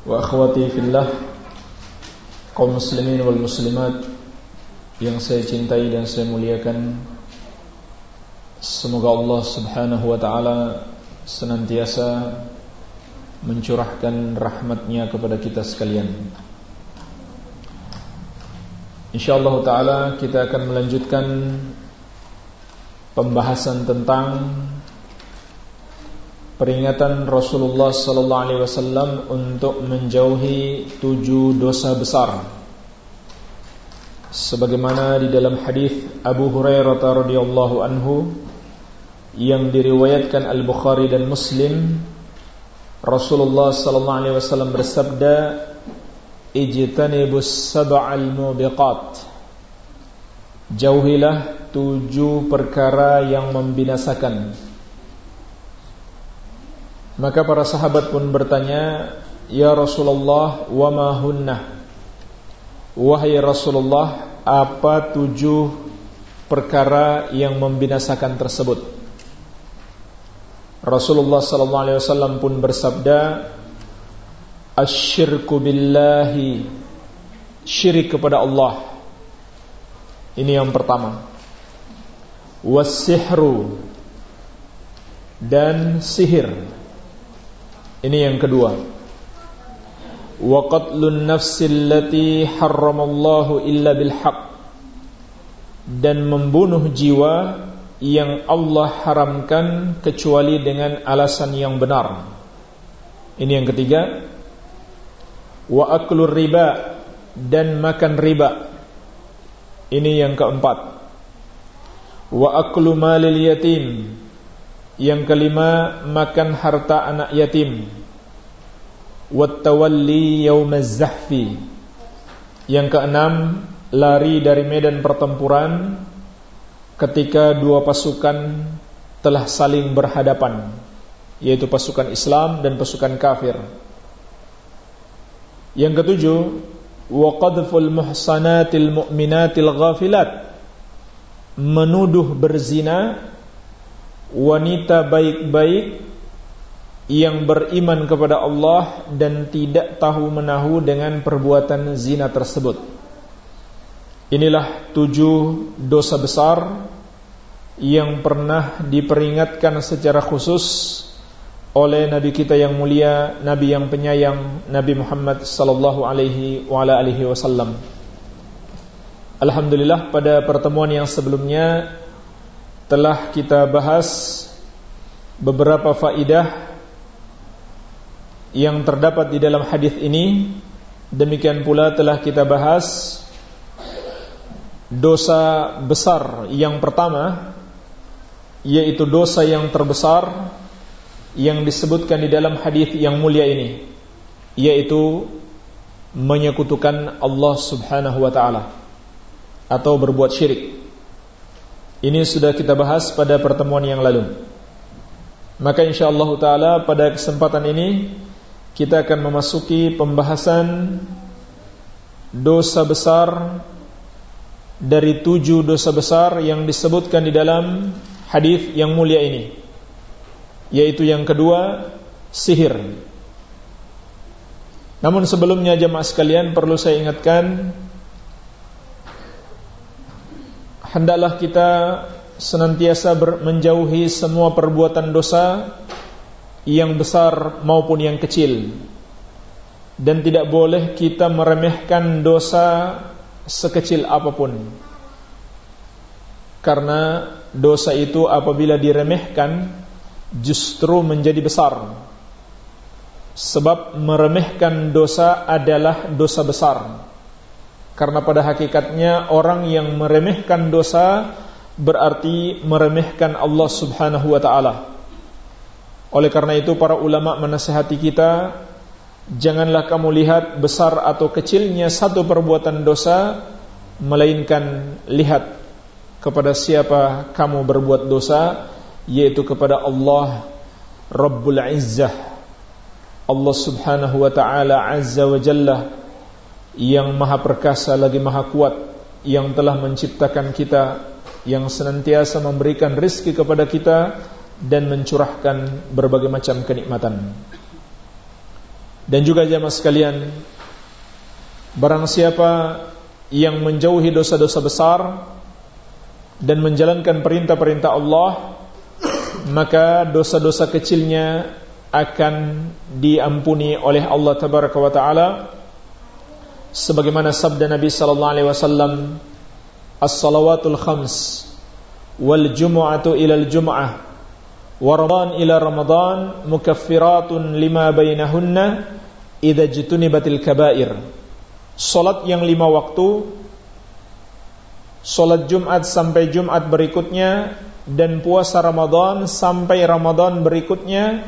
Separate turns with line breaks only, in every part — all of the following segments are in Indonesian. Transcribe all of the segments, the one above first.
wa akhwati fillah kaum muslimin wal muslimat yang saya cintai dan saya muliakan semoga Allah Subhanahu wa taala senantiasa mencurahkan rahmatnya kepada kita sekalian. Insyaallah taala kita akan melanjutkan pembahasan tentang peringatan Rasulullah sallallahu alaihi wasallam untuk menjauhi tujuh dosa besar. Sebagaimana di dalam hadis Abu Hurairah radhiyallahu anhu yang diriwayatkan Al-Bukhari dan Muslim, Rasulullah sallallahu alaihi wasallam bersabda, "Ijtanibus sab'al mubiqat." Jauhilah tujuh perkara yang membinasakan. Maka para sahabat pun bertanya, "Ya Rasulullah, wa ma hunna?" Wahai Rasulullah, apa tujuh perkara yang membinasakan tersebut? Rasulullah sallallahu alaihi wasallam pun bersabda, "Asyirku billahi." Syirik kepada Allah. Ini yang pertama. Wasihru dan sihir ini yang kedua. Wa qatlun nafsil lati harramallahu illa bil Dan membunuh jiwa yang Allah haramkan kecuali dengan alasan yang benar. Ini yang ketiga. Wa aklur riba dan makan riba. Ini yang keempat. Wa aklu malil yatim yang kelima, makan harta anak yatim. Wattawalli yaumaz. Yang keenam, lari dari medan pertempuran ketika dua pasukan telah saling berhadapan, yaitu pasukan Islam dan pasukan kafir. Yang ketujuh, wa qadful muhsanatil mu'minatil ghafilat. Menuduh berzina wanita baik-baik yang beriman kepada Allah dan tidak tahu menahu dengan perbuatan zina tersebut. Inilah tujuh dosa besar yang pernah diperingatkan secara khusus oleh Nabi kita yang mulia, Nabi yang penyayang, Nabi Muhammad sallallahu alaihi wasallam. Alhamdulillah pada pertemuan yang sebelumnya telah kita bahas beberapa faidah yang terdapat di dalam hadis ini. Demikian pula telah kita bahas dosa besar yang pertama yaitu dosa yang terbesar yang disebutkan di dalam hadis yang mulia ini yaitu menyekutukan Allah Subhanahu wa taala atau berbuat syirik ini sudah kita bahas pada pertemuan yang lalu. Maka insyaallah taala pada kesempatan ini kita akan memasuki pembahasan dosa besar dari tujuh dosa besar yang disebutkan di dalam hadis yang mulia ini. Yaitu yang kedua, sihir. Namun sebelumnya jemaah sekalian perlu saya ingatkan hendaklah kita senantiasa menjauhi semua perbuatan dosa yang besar maupun yang kecil. Dan tidak boleh kita meremehkan dosa sekecil apa pun. Karena dosa itu apabila diremehkan justru menjadi besar. Sebab meremehkan dosa adalah dosa besar karena pada hakikatnya orang yang meremehkan dosa berarti meremehkan Allah Subhanahu wa taala. Oleh karena itu para ulama menasihati kita Janganlah kamu lihat besar atau kecilnya satu perbuatan dosa Melainkan lihat kepada siapa kamu berbuat dosa Yaitu kepada Allah Rabbul Izzah Allah subhanahu wa ta'ala Azza wa Jalla Yang maha perkasa lagi maha kuat Yang telah menciptakan kita Yang senantiasa memberikan rizki kepada kita Dan mencurahkan berbagai macam kenikmatan. Dan juga jamaah sekalian Barang siapa yang menjauhi dosa-dosa besar Dan menjalankan perintah-perintah Allah Maka dosa-dosa kecilnya akan diampuni oleh Allah Tabaraka wa Ta'ala Sebagaimana sabda Nabi Sallallahu Alaihi Wasallam As-salawatul khams Wal jumu'atu ilal jum'ah Warman ila Ramadan Mukaffiratun lima bainahunna idza kabair. Salat yang lima waktu Salat Jumat sampai Jumat berikutnya dan puasa Ramadan sampai Ramadan berikutnya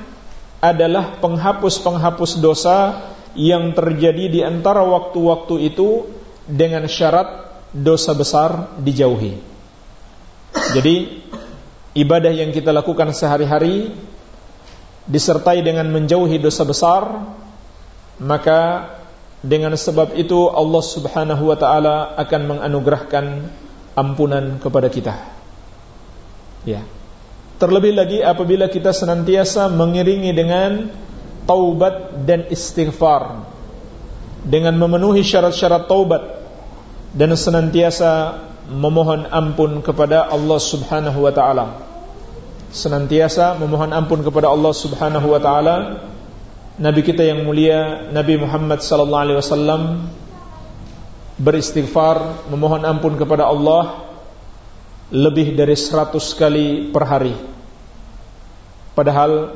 adalah penghapus-penghapus dosa yang terjadi di antara waktu-waktu itu dengan syarat dosa besar dijauhi. Jadi ibadah yang kita lakukan sehari-hari disertai dengan menjauhi dosa besar maka dengan sebab itu Allah Subhanahu wa taala akan menganugerahkan ampunan kepada kita. Ya. Terlebih lagi apabila kita senantiasa mengiringi dengan taubat dan istighfar dengan memenuhi syarat-syarat taubat dan senantiasa memohon ampun kepada Allah Subhanahu wa taala. Senantiasa memohon ampun kepada Allah Subhanahu wa taala Nabi kita yang mulia Nabi Muhammad sallallahu alaihi wasallam beristighfar memohon ampun kepada Allah lebih dari seratus kali per hari. Padahal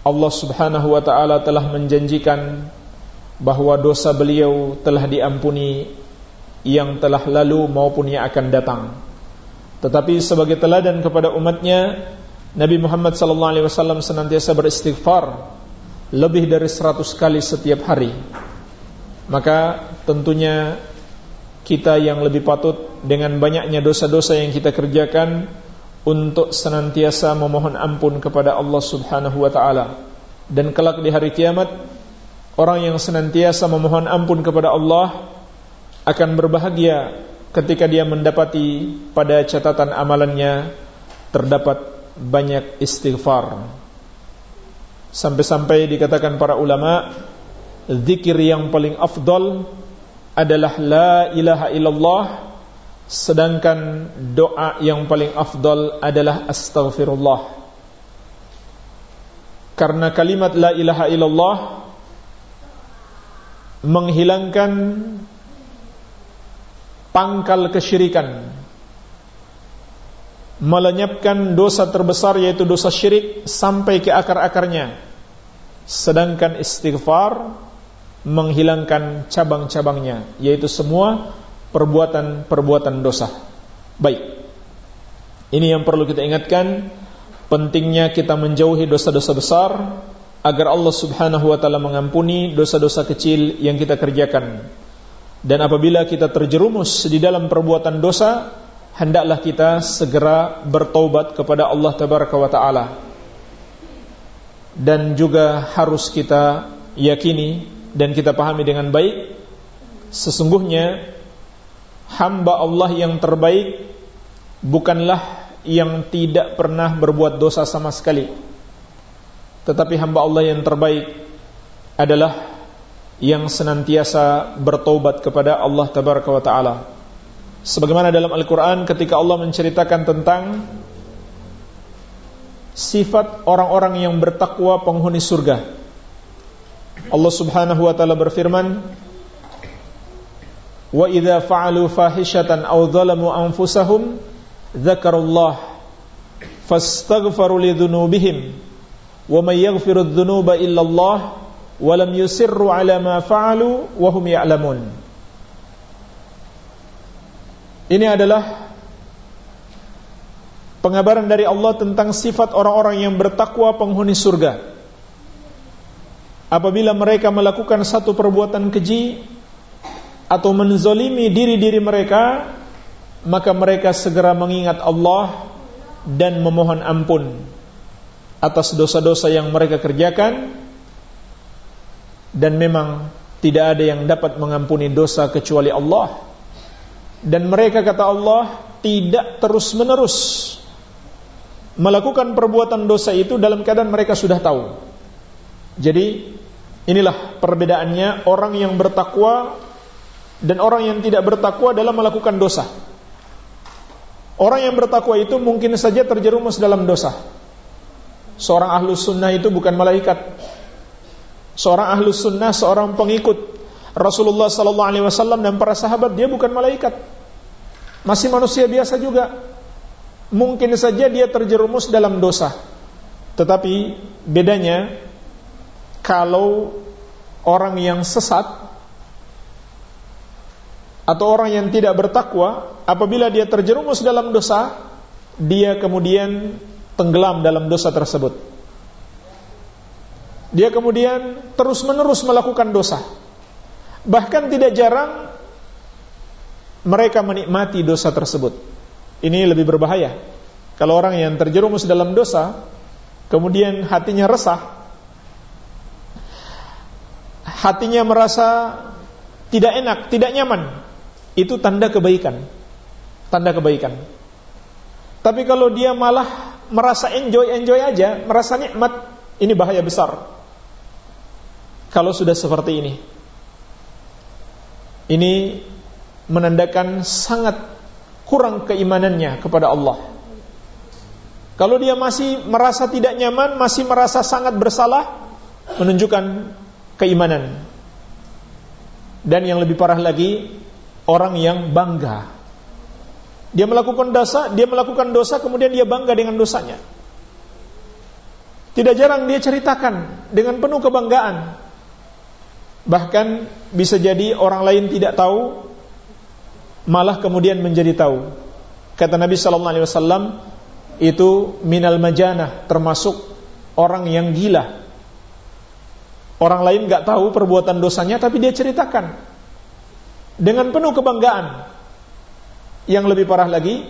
Allah Subhanahu wa taala telah menjanjikan bahwa dosa beliau telah diampuni yang telah lalu maupun yang akan datang. Tetapi sebagai teladan kepada umatnya Nabi Muhammad sallallahu alaihi wasallam senantiasa beristighfar lebih dari 100 kali setiap hari maka tentunya kita yang lebih patut dengan banyaknya dosa-dosa yang kita kerjakan untuk senantiasa memohon ampun kepada Allah Subhanahu wa taala. Dan kelak di hari kiamat orang yang senantiasa memohon ampun kepada Allah akan berbahagia ketika dia mendapati pada catatan amalannya terdapat banyak istighfar. Sampai-sampai dikatakan para ulama Zikir yang paling afdal Adalah la ilaha illallah Sedangkan doa yang paling afdal adalah astaghfirullah Karena kalimat la ilaha illallah Menghilangkan Pangkal kesyirikan melenyapkan dosa terbesar yaitu dosa syirik sampai ke akar-akarnya. Sedangkan istighfar menghilangkan cabang-cabangnya yaitu semua perbuatan-perbuatan dosa. Baik. Ini yang perlu kita ingatkan pentingnya kita menjauhi dosa-dosa besar agar Allah Subhanahu wa taala mengampuni dosa-dosa kecil yang kita kerjakan. Dan apabila kita terjerumus di dalam perbuatan dosa, hendaklah kita segera bertaubat kepada Allah Tabaraka wa taala. Dan juga harus kita yakini dan kita pahami dengan baik sesungguhnya hamba Allah yang terbaik bukanlah yang tidak pernah berbuat dosa sama sekali. Tetapi hamba Allah yang terbaik adalah yang senantiasa bertaubat kepada Allah Tabaraka wa taala Sebagaimana dalam Al-Quran ketika Allah menceritakan tentang Sifat orang-orang yang bertakwa penghuni surga Allah subhanahu wa ta'ala berfirman Wa idha fa'alu fahishatan aw dhalamu anfusahum Zakarullah Fastaghfaru li dhunubihim Wa man yaghfiru dhunuba illallah Wa lam yusirru ala ma fa'alu Wa hum ya'lamun ini adalah pengabaran dari Allah tentang sifat orang-orang yang bertakwa penghuni surga. apabila mereka melakukan satu perbuatan keji atau menzolimi diri-diri mereka maka mereka segera mengingat Allah dan memohon ampun atas dosa-dosa yang mereka kerjakan. Dan memang tidak ada yang dapat mengampuni dosa kecuali Allah. Dan mereka kata Allah tidak terus-menerus melakukan perbuatan dosa itu dalam keadaan mereka sudah tahu. Jadi Inilah perbedaannya orang yang bertakwa dan orang yang tidak bertakwa dalam melakukan dosa. Orang yang bertakwa itu mungkin saja terjerumus dalam dosa. Seorang ahlus sunnah itu bukan malaikat. Seorang ahlus sunnah, seorang pengikut Rasulullah sallallahu alaihi wasallam dan para sahabat, dia bukan malaikat. Masih manusia biasa juga. Mungkin saja dia terjerumus dalam dosa. Tetapi bedanya kalau orang yang sesat atau orang yang tidak bertakwa apabila dia terjerumus dalam dosa dia kemudian tenggelam dalam dosa tersebut. Dia kemudian terus-menerus melakukan dosa. Bahkan tidak jarang mereka menikmati dosa tersebut. Ini lebih berbahaya. Kalau orang yang terjerumus dalam dosa kemudian hatinya resah hatinya merasa tidak enak, tidak nyaman, itu tanda kebaikan. Tanda kebaikan. Tapi kalau dia malah merasa enjoy-enjoy aja, merasa nikmat, ini bahaya besar. Kalau sudah seperti ini. Ini menandakan sangat kurang keimanannya kepada Allah. Kalau dia masih merasa tidak nyaman, masih merasa sangat bersalah, menunjukkan keimanan. Dan yang lebih parah lagi, orang yang bangga. Dia melakukan dosa, dia melakukan dosa kemudian dia bangga dengan dosanya. Tidak jarang dia ceritakan dengan penuh kebanggaan. Bahkan bisa jadi orang lain tidak tahu malah kemudian menjadi tahu. Kata Nabi sallallahu alaihi wasallam itu minal majanah termasuk orang yang gila Orang lain nggak tahu perbuatan dosanya tapi dia ceritakan dengan penuh kebanggaan. Yang lebih parah lagi,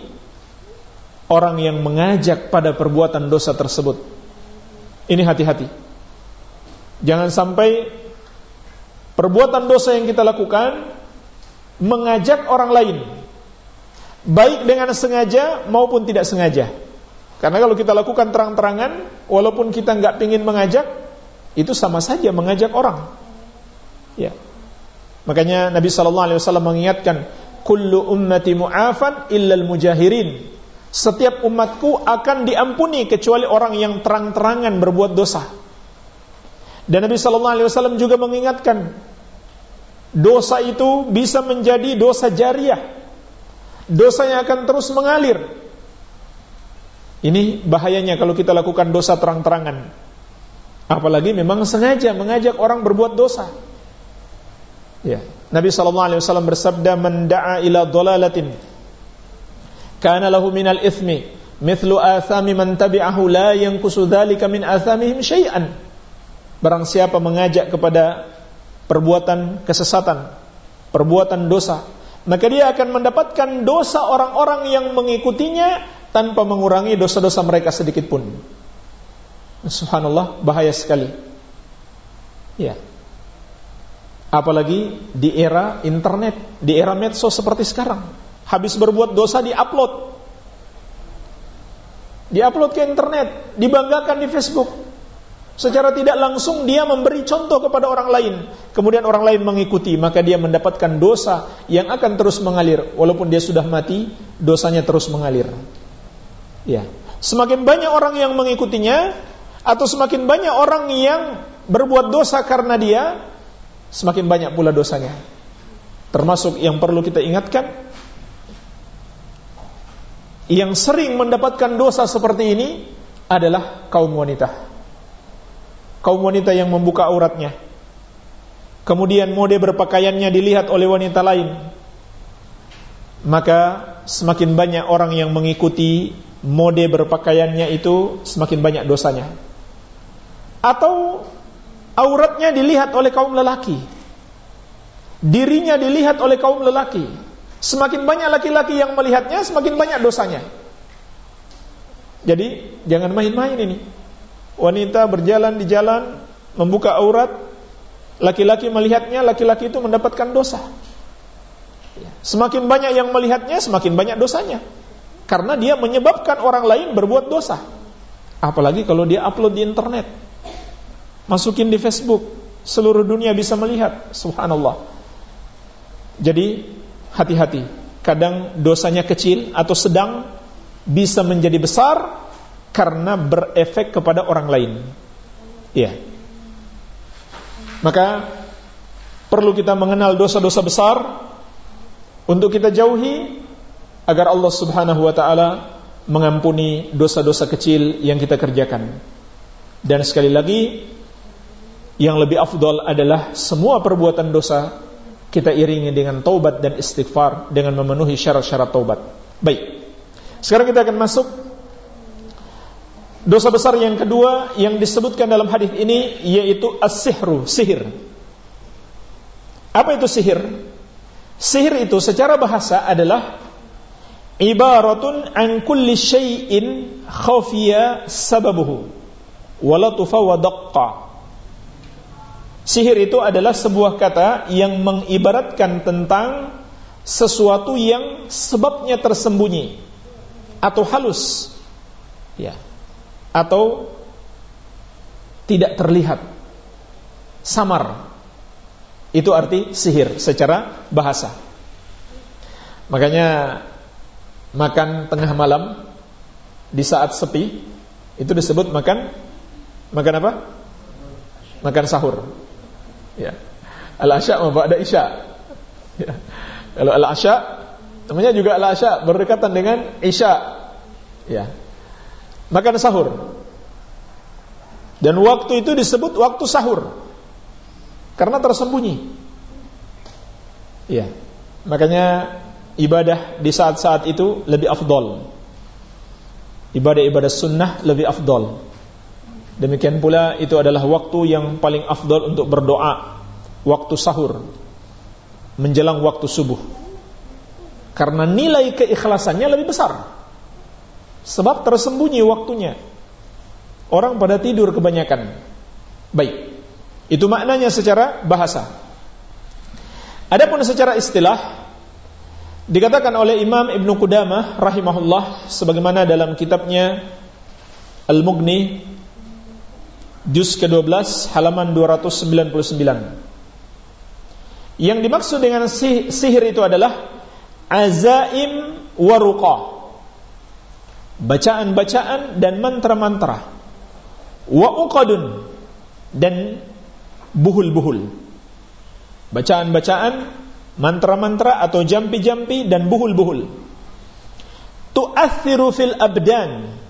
orang yang mengajak pada perbuatan dosa tersebut. Ini hati-hati. Jangan sampai perbuatan dosa yang kita lakukan mengajak orang lain baik dengan sengaja maupun tidak sengaja. Karena kalau kita lakukan terang-terangan, walaupun kita nggak ingin mengajak, itu sama saja mengajak orang. Ya. Makanya Nabi sallallahu alaihi wasallam mengingatkan, "Kullu ummati mu'afan illal mujahirin." Setiap umatku akan diampuni kecuali orang yang terang-terangan berbuat dosa. Dan Nabi sallallahu alaihi wasallam juga mengingatkan, dosa itu bisa menjadi dosa jariah. Dosa yang akan terus mengalir. Ini bahayanya kalau kita lakukan dosa terang-terangan. Apalagi memang sengaja mengajak orang berbuat dosa. Ya. Nabi sallallahu alaihi wasallam bersabda man ila dhalalatin kana lahu minal ithmi mithlu athami man tabi'ahu la yanqusu dzalika min athamihim syai'an. Barang siapa mengajak kepada perbuatan kesesatan, perbuatan dosa, maka dia akan mendapatkan dosa orang-orang yang mengikutinya tanpa mengurangi dosa-dosa mereka sedikit pun. Subhanallah bahaya sekali. Ya. Apalagi di era internet, di era medsos seperti sekarang. Habis berbuat dosa di-upload. Di-upload ke internet, dibanggakan di Facebook. Secara tidak langsung dia memberi contoh kepada orang lain. Kemudian orang lain mengikuti, maka dia mendapatkan dosa yang akan terus mengalir. Walaupun dia sudah mati, dosanya terus mengalir. Ya. Semakin banyak orang yang mengikutinya, atau semakin banyak orang yang berbuat dosa karena dia, semakin banyak pula dosanya. Termasuk yang perlu kita ingatkan, yang sering mendapatkan dosa seperti ini adalah kaum wanita. Kaum wanita yang membuka auratnya. Kemudian mode berpakaiannya dilihat oleh wanita lain. Maka semakin banyak orang yang mengikuti mode berpakaiannya itu semakin banyak dosanya atau auratnya dilihat oleh kaum lelaki. Dirinya dilihat oleh kaum lelaki. Semakin banyak laki-laki yang melihatnya, semakin banyak dosanya. Jadi, jangan main-main ini. Wanita berjalan di jalan, membuka aurat, laki-laki melihatnya, laki-laki itu mendapatkan dosa. Semakin banyak yang melihatnya, semakin banyak dosanya. Karena dia menyebabkan orang lain berbuat dosa. Apalagi kalau dia upload di internet. Masukin di Facebook, seluruh dunia bisa melihat. Subhanallah. Jadi hati-hati. Kadang dosanya kecil atau sedang bisa menjadi besar karena berefek kepada orang lain. Ya. Maka perlu kita mengenal dosa-dosa besar untuk kita jauhi agar Allah Subhanahu wa taala mengampuni dosa-dosa kecil yang kita kerjakan. Dan sekali lagi yang lebih afdol adalah semua perbuatan dosa kita iringi dengan taubat dan istighfar dengan memenuhi syarat-syarat taubat. Baik. Sekarang kita akan masuk dosa besar yang kedua yang disebutkan dalam hadis ini yaitu as-sihru, sihir. Apa itu sihir? Sihir itu secara bahasa adalah ibaratun an kulli syai'in khafiya sababuhu wa daqqa Sihir itu adalah sebuah kata yang mengibaratkan tentang sesuatu yang sebabnya tersembunyi atau halus ya atau tidak terlihat samar itu arti sihir secara bahasa makanya makan tengah malam di saat sepi itu disebut makan makan apa? Makan sahur. Ya. Al-asya ba'da isya. Ya. Kalau al-asya namanya juga al-asya berdekatan dengan isya. Ya. Makan sahur. Dan waktu itu disebut waktu sahur. Karena tersembunyi. Ya. Makanya ibadah di saat-saat itu lebih afdol. Ibadah-ibadah sunnah lebih afdol. Demikian pula itu adalah waktu yang paling afdol untuk berdoa. Waktu sahur. Menjelang waktu subuh. Karena nilai keikhlasannya lebih besar. Sebab tersembunyi waktunya. Orang pada tidur kebanyakan. Baik. Itu maknanya secara bahasa. Adapun secara istilah Dikatakan oleh Imam Ibn Qudamah rahimahullah sebagaimana dalam kitabnya Al-Mughni juz ke-12 halaman 299. Yang dimaksud dengan sihir itu adalah azaim waruqa. Bacaan-bacaan dan mantra-mantra. Wa uqadun dan buhul-buhul. Bacaan-bacaan mantra-mantra atau jampi-jampi dan buhul-buhul. Tu'athiru fil abdan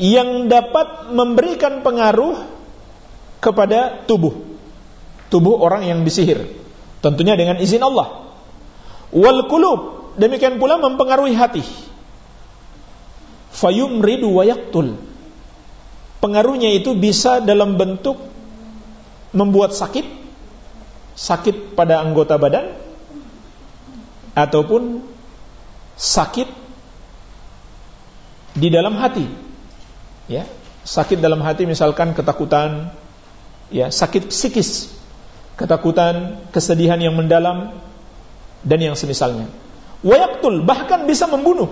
yang dapat memberikan pengaruh kepada tubuh. Tubuh orang yang disihir. Tentunya dengan izin Allah. Wal kulub demikian pula mempengaruhi hati. Fayumridu wa yaktul. Pengaruhnya itu bisa dalam bentuk membuat sakit sakit pada anggota badan ataupun sakit di dalam hati. Ya, sakit dalam hati misalkan ketakutan, ya, sakit psikis, ketakutan, kesedihan yang mendalam dan yang semisalnya. Wayaktul bahkan bisa membunuh.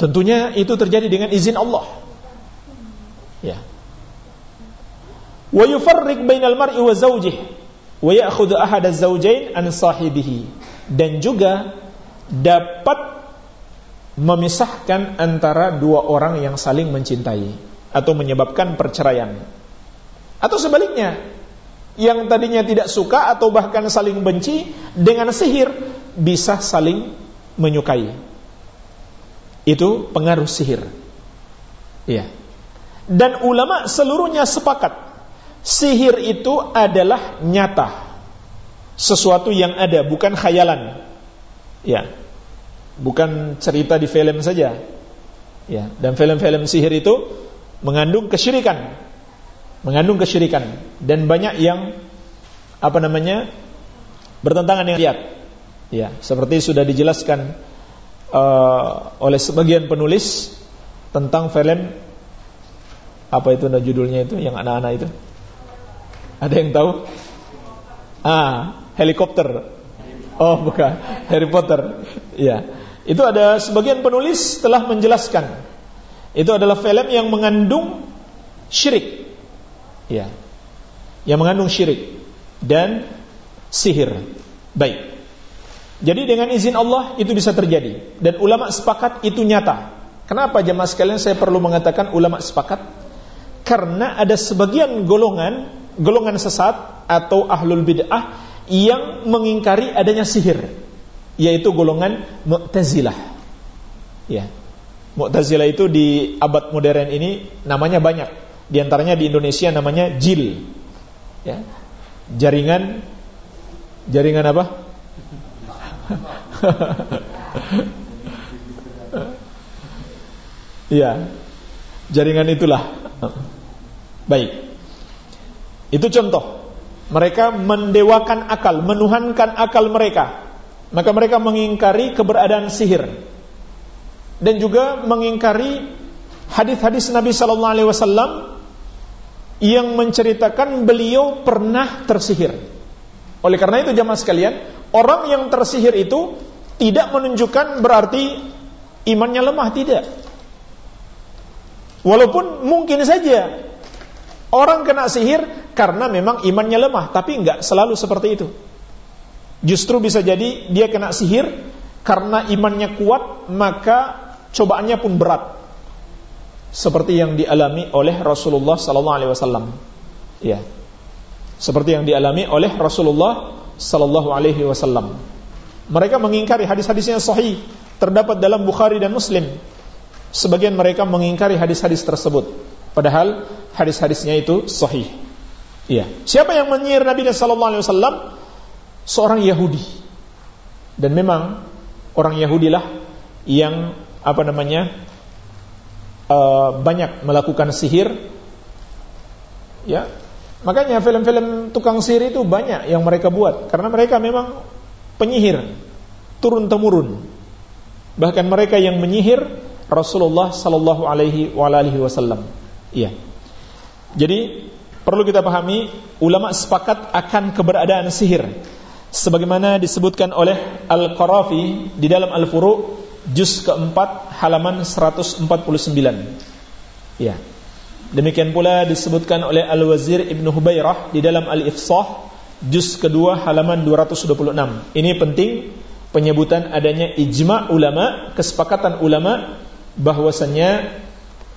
Tentunya itu terjadi dengan izin Allah. Ya. Wa yufarriq bainal mar'i wa zawjihi wa ahad az-zawjayn an sahibihi dan juga dapat memisahkan antara dua orang yang saling mencintai atau menyebabkan perceraian. Atau sebaliknya, yang tadinya tidak suka atau bahkan saling benci dengan sihir bisa saling menyukai. Itu pengaruh sihir. Iya. Dan ulama seluruhnya sepakat Sihir itu adalah nyata. Sesuatu yang ada, bukan khayalan. Ya. Bukan cerita di film saja. Ya, dan film-film sihir itu mengandung kesyirikan. mengandung kesyirikan dan banyak yang apa namanya bertentangan dengan lihat. Ya, seperti sudah dijelaskan uh, oleh sebagian penulis tentang film apa itu nah judulnya itu yang anak-anak itu. Ada yang tahu? Ah, helikopter. Oh, bukan. Harry Potter. Ya. Itu ada sebagian penulis telah menjelaskan. Itu adalah film yang mengandung syirik. Ya. Yang mengandung syirik dan sihir. Baik. Jadi dengan izin Allah itu bisa terjadi dan ulama sepakat itu nyata. Kenapa jemaah sekalian saya perlu mengatakan ulama sepakat? Karena ada sebagian golongan, golongan sesat atau ahlul bid'ah yang mengingkari adanya sihir yaitu golongan Mu'tazilah. Ya. Mu'tazilah itu di abad modern ini namanya banyak. Di antaranya di Indonesia namanya JIL. Ya. Jaringan jaringan apa? Iya. Jaringan itulah. Baik. Itu contoh. Mereka mendewakan akal, menuhankan akal mereka maka mereka mengingkari keberadaan sihir dan juga mengingkari hadis-hadis Nabi sallallahu alaihi wasallam yang menceritakan beliau pernah tersihir. Oleh karena itu jamaah sekalian, orang yang tersihir itu tidak menunjukkan berarti imannya lemah tidak. Walaupun mungkin saja orang kena sihir karena memang imannya lemah, tapi enggak selalu seperti itu. Justru bisa jadi dia kena sihir karena imannya kuat, maka cobaannya pun berat. Seperti yang dialami oleh Rasulullah sallallahu alaihi wasallam. Ya. Seperti yang dialami oleh Rasulullah sallallahu alaihi wasallam. Mereka mengingkari hadis-hadisnya sahih terdapat dalam Bukhari dan Muslim. Sebagian mereka mengingkari hadis-hadis tersebut, padahal hadis-hadisnya itu sahih. Iya. Siapa yang menyihir Nabi sallallahu alaihi wasallam? Seorang Yahudi. Dan memang orang Yahudilah yang apa namanya uh, banyak melakukan sihir. Ya, makanya film-film tukang sihir itu banyak yang mereka buat karena mereka memang penyihir turun temurun. Bahkan mereka yang menyihir Rasulullah sallallahu alaihi wasallam. Iya. Jadi perlu kita pahami ulama sepakat akan keberadaan sihir sebagaimana disebutkan oleh Al-Qarafi di dalam Al-Furu juz keempat halaman 149. Ya. Demikian pula disebutkan oleh Al-Wazir Ibnu Hubairah di dalam Al-Ifsah juz kedua halaman 226. Ini penting penyebutan adanya ijma ulama, kesepakatan ulama bahwasanya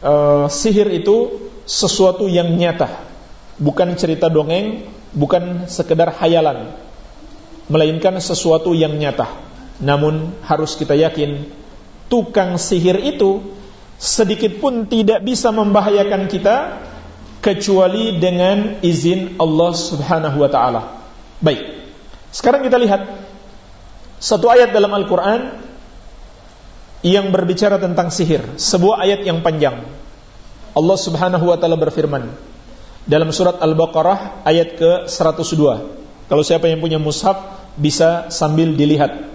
uh, sihir itu sesuatu yang nyata, bukan cerita dongeng, bukan sekedar hayalan melainkan sesuatu yang nyata. Namun harus kita yakin tukang sihir itu sedikit pun tidak bisa membahayakan kita kecuali dengan izin Allah Subhanahu wa taala. Baik. Sekarang kita lihat satu ayat dalam Al-Qur'an yang berbicara tentang sihir, sebuah ayat yang panjang. Allah Subhanahu wa taala berfirman dalam surat Al-Baqarah ayat ke-102. Kalau siapa yang punya mushaf bisa sambil dilihat.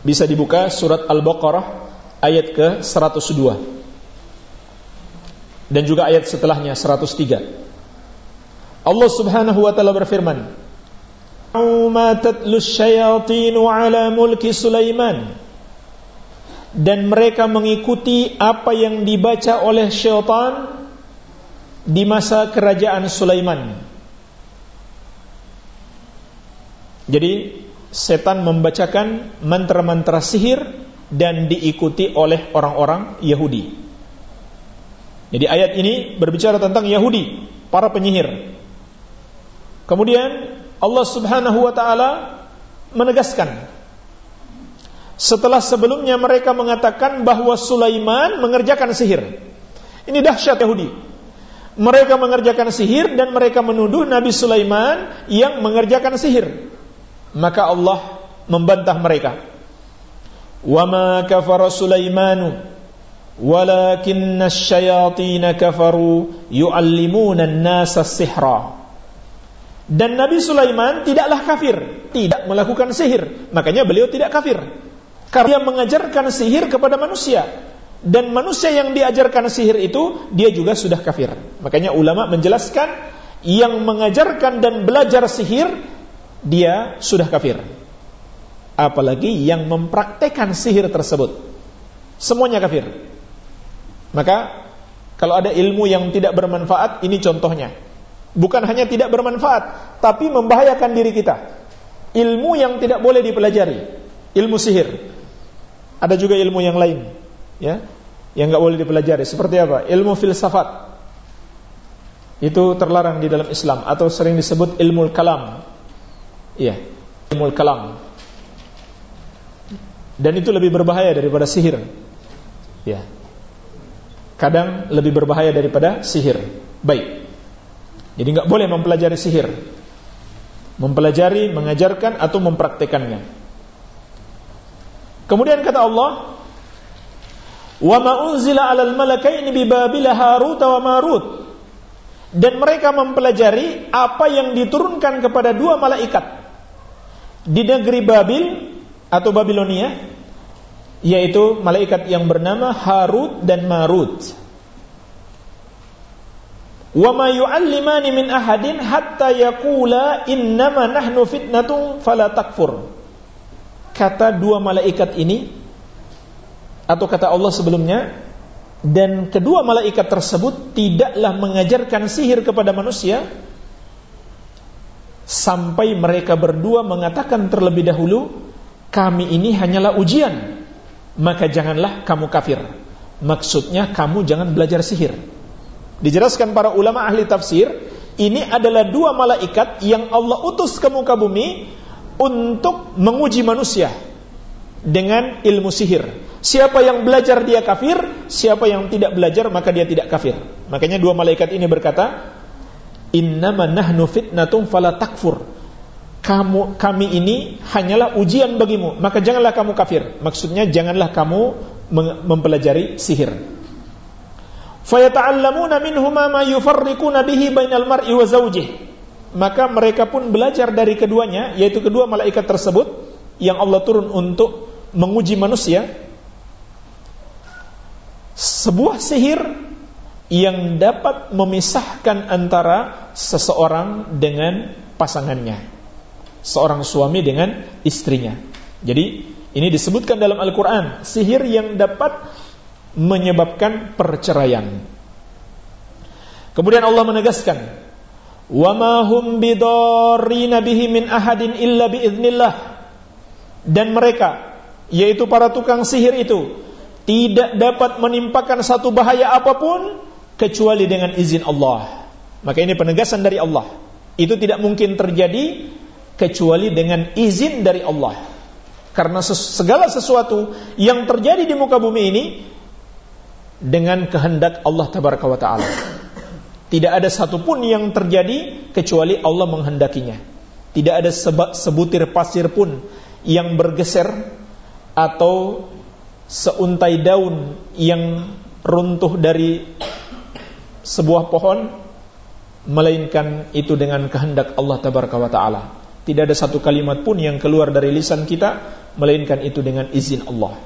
Bisa dibuka surat Al-Baqarah ayat ke 102. Dan juga ayat setelahnya 103. Allah Subhanahu wa taala berfirman, "Ma tatlu syayatin 'ala mulki Sulaiman." Dan mereka mengikuti apa yang dibaca oleh syaitan di masa kerajaan Sulaiman. Jadi setan membacakan mantra-mantra sihir dan diikuti oleh orang-orang Yahudi. Jadi ayat ini berbicara tentang Yahudi, para penyihir. Kemudian Allah Subhanahu wa taala menegaskan setelah sebelumnya mereka mengatakan bahwa Sulaiman mengerjakan sihir. Ini dahsyat Yahudi. Mereka mengerjakan sihir dan mereka menuduh Nabi Sulaiman yang mengerjakan sihir maka Allah membantah mereka. Wa ma kafara Sulaimanu walakinna asyayatin kafaru yu'allimuna an-nasa dan Nabi Sulaiman tidaklah kafir, tidak melakukan sihir. Makanya beliau tidak kafir. Karena dia mengajarkan sihir kepada manusia. Dan manusia yang diajarkan sihir itu, dia juga sudah kafir. Makanya ulama menjelaskan, yang mengajarkan dan belajar sihir, dia sudah kafir. Apalagi yang mempraktekkan sihir tersebut. Semuanya kafir. Maka, kalau ada ilmu yang tidak bermanfaat, ini contohnya Bukan hanya tidak bermanfaat, tapi membahayakan diri kita. Ilmu yang tidak boleh dipelajari, ilmu sihir. Ada juga ilmu yang lain, ya, yang nggak boleh dipelajari. Seperti apa? Ilmu filsafat. Itu terlarang di dalam Islam atau sering disebut ilmu kalam. Iya, ilmu kalam. Dan itu lebih berbahaya daripada sihir. Ya. Kadang lebih berbahaya daripada sihir. Baik. Jadi nggak boleh mempelajari sihir. Mempelajari, mengajarkan atau mempraktekannya. Kemudian kata Allah, "Wa ma unzila 'alal malakaini bi Babil Harut wa Marut." Dan mereka mempelajari apa yang diturunkan kepada dua malaikat di negeri Babil atau Babilonia, yaitu malaikat yang bernama Harut dan Marut. Wa ma yu'allimani min ahadin hatta yaqula innama nahnu fitnatun fala takfur. Kata dua malaikat ini atau kata Allah sebelumnya dan kedua malaikat tersebut tidaklah mengajarkan sihir kepada manusia sampai mereka berdua mengatakan terlebih dahulu kami ini hanyalah ujian maka janganlah kamu kafir maksudnya kamu jangan belajar sihir Dijelaskan para ulama ahli tafsir, ini adalah dua malaikat yang Allah utus ke muka bumi untuk menguji manusia dengan ilmu sihir. Siapa yang belajar dia kafir, siapa yang tidak belajar maka dia tidak kafir. Makanya dua malaikat ini berkata, "Innama nahnu fitnatum fala takfur." Kamu kami ini hanyalah ujian bagimu, maka janganlah kamu kafir. Maksudnya janganlah kamu mempelajari sihir fayata'allamuna minhuma ma yufarriquna bihi bainal mar'i wa zawjih maka mereka pun belajar dari keduanya yaitu kedua malaikat tersebut yang Allah turun untuk menguji manusia sebuah sihir yang dapat memisahkan antara seseorang dengan pasangannya seorang suami dengan istrinya jadi ini disebutkan dalam Al-Quran sihir yang dapat menyebabkan perceraian. Kemudian Allah menegaskan, "Wa ma hum bidarrina bihi min ahadin illa biiznillah." Dan mereka, yaitu para tukang sihir itu, tidak dapat menimpakan satu bahaya apa pun kecuali dengan izin Allah. Maka ini penegasan dari Allah. Itu tidak mungkin terjadi kecuali dengan izin dari Allah. Karena segala sesuatu yang terjadi di muka bumi ini dengan kehendak Allah tabaraka wa taala. Tidak ada satupun yang terjadi kecuali Allah menghendakinya. Tidak ada sebutir pasir pun yang bergeser atau seuntai daun yang runtuh dari sebuah pohon melainkan itu dengan kehendak Allah tabaraka wa taala. Tidak ada satu kalimat pun yang keluar dari lisan kita melainkan itu dengan izin Allah.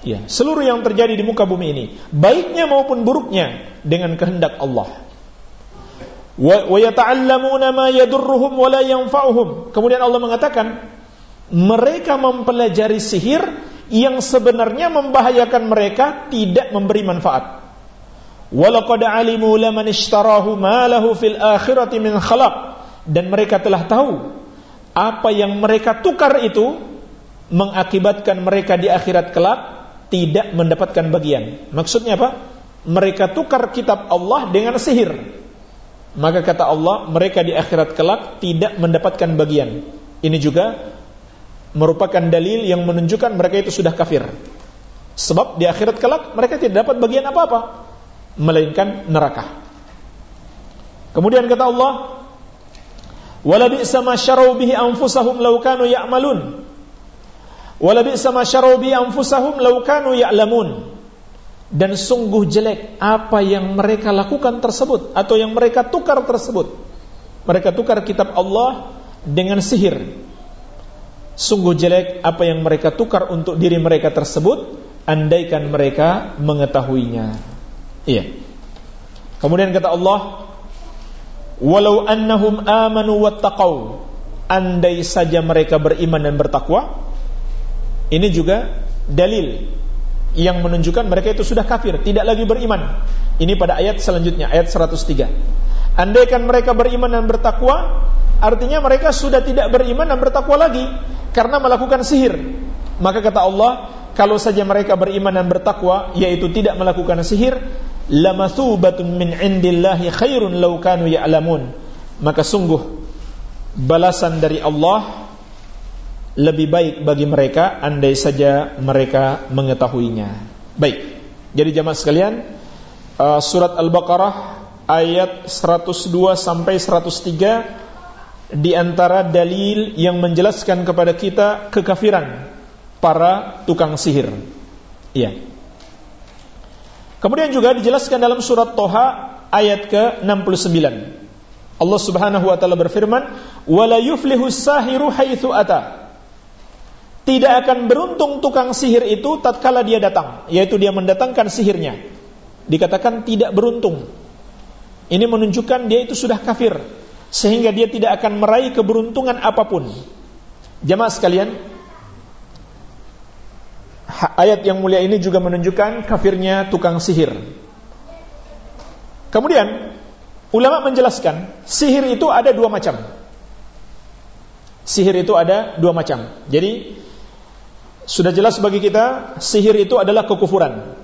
Ya, seluruh yang terjadi di muka bumi ini, baiknya maupun buruknya dengan kehendak Allah. Wa yata'allamuna ma yadurruhum wa la. Kemudian Allah mengatakan, mereka mempelajari sihir yang sebenarnya membahayakan mereka, tidak memberi manfaat. Walaqad alimu laman ishtarahu ma lahu fil akhirati min khalaq. Dan mereka telah tahu apa yang mereka tukar itu mengakibatkan mereka di akhirat kelak tidak mendapatkan bagian. Maksudnya apa? Mereka tukar kitab Allah dengan sihir. Maka kata Allah, mereka di akhirat kelak tidak mendapatkan bagian. Ini juga merupakan dalil yang menunjukkan mereka itu sudah kafir. Sebab di akhirat kelak mereka tidak dapat bagian apa-apa melainkan neraka. Kemudian kata Allah, "Wala bi'sa ma anfusahum law kanu ya'malun." Wala bi'sa ma dan sungguh jelek apa yang mereka lakukan tersebut atau yang mereka tukar tersebut. Mereka tukar kitab Allah dengan sihir. Sungguh jelek apa yang mereka tukar untuk diri mereka tersebut andaikan mereka mengetahuinya. Iya. Kemudian kata Allah, "Walau annahum amanu wattaqau." Andai saja mereka beriman dan bertakwa. Ini juga dalil yang menunjukkan mereka itu sudah kafir, tidak lagi beriman. Ini pada ayat selanjutnya, ayat 103. Andaikan mereka beriman dan bertakwa, artinya mereka sudah tidak beriman dan bertakwa lagi karena melakukan sihir. Maka kata Allah, kalau saja mereka beriman dan bertakwa yaitu tidak melakukan sihir lamathubatun min indillahi khairun law kanu ya'lamun maka sungguh balasan dari Allah lebih baik bagi mereka andai saja mereka mengetahuinya baik jadi jamaah sekalian uh, surat al-baqarah ayat 102 sampai 103 di antara dalil yang menjelaskan kepada kita kekafiran para tukang sihir. Iya. Kemudian juga dijelaskan dalam surat Toha ayat ke-69. Allah Subhanahu wa taala berfirman, "Wala yuflihu sahiru haitsu ata." Tidak akan beruntung tukang sihir itu tatkala dia datang, yaitu dia mendatangkan sihirnya. Dikatakan tidak beruntung. Ini menunjukkan dia itu sudah kafir, sehingga dia tidak akan meraih keberuntungan apa pun. Jamaah sekalian, ayat yang mulia ini juga menunjukkan kafirnya tukang sihir. Kemudian ulama menjelaskan sihir itu ada dua macam. Sihir itu ada dua macam. Jadi sudah jelas bagi kita sihir itu adalah kekufuran.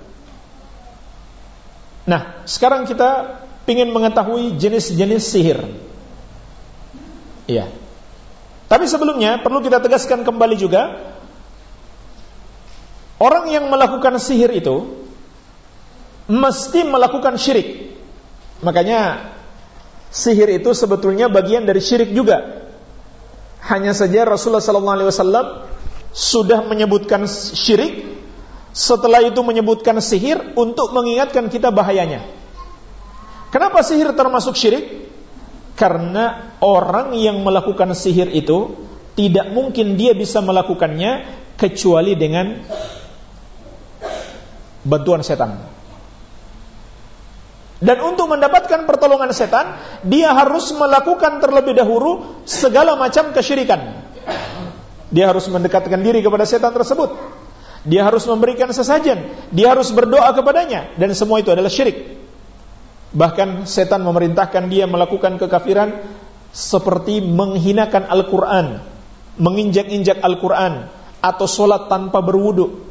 Nah, sekarang kita ingin mengetahui jenis-jenis sihir. Iya. Tapi sebelumnya perlu kita tegaskan kembali juga Orang yang melakukan sihir itu mesti melakukan syirik. Makanya sihir itu sebetulnya bagian dari syirik juga. Hanya saja Rasulullah SAW sudah menyebutkan syirik, setelah itu menyebutkan sihir untuk mengingatkan kita bahayanya. Kenapa sihir termasuk syirik? Karena orang yang melakukan sihir itu tidak mungkin dia bisa melakukannya kecuali dengan bantuan setan. Dan untuk mendapatkan pertolongan setan, dia harus melakukan terlebih dahulu segala macam kesyirikan. Dia harus mendekatkan diri kepada setan tersebut. Dia harus memberikan sesajen, dia harus berdoa kepadanya dan semua itu adalah syirik. Bahkan setan memerintahkan dia melakukan kekafiran seperti menghinakan Al-Qur'an, menginjak-injak Al-Qur'an atau solat tanpa berwudu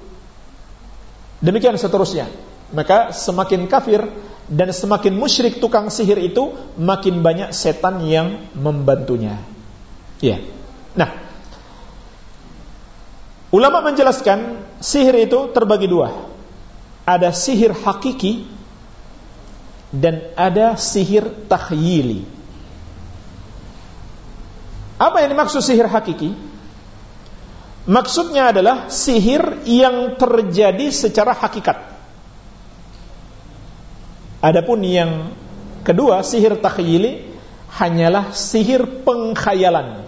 Demikian seterusnya. Maka semakin kafir dan semakin musyrik tukang sihir itu, makin banyak setan yang membantunya. Ya. Nah, ulama menjelaskan sihir itu terbagi dua. Ada sihir hakiki dan ada sihir takhyili. Apa yang dimaksud sihir hakiki? Maksudnya adalah sihir yang terjadi secara hakikat. Adapun yang kedua, sihir takhyili hanyalah sihir pengkhayalan.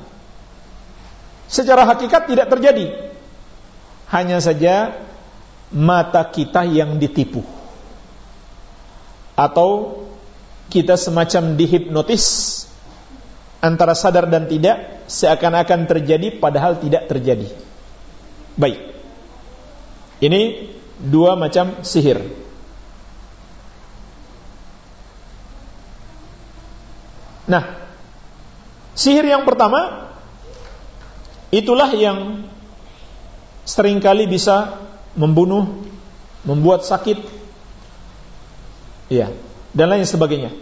Secara hakikat tidak terjadi. Hanya saja mata kita yang ditipu. Atau kita semacam dihipnotis antara sadar dan tidak seakan-akan terjadi padahal tidak terjadi. Baik. Ini dua macam sihir. Nah, sihir yang pertama itulah yang sering kali bisa membunuh, membuat sakit, ya, dan lain sebagainya.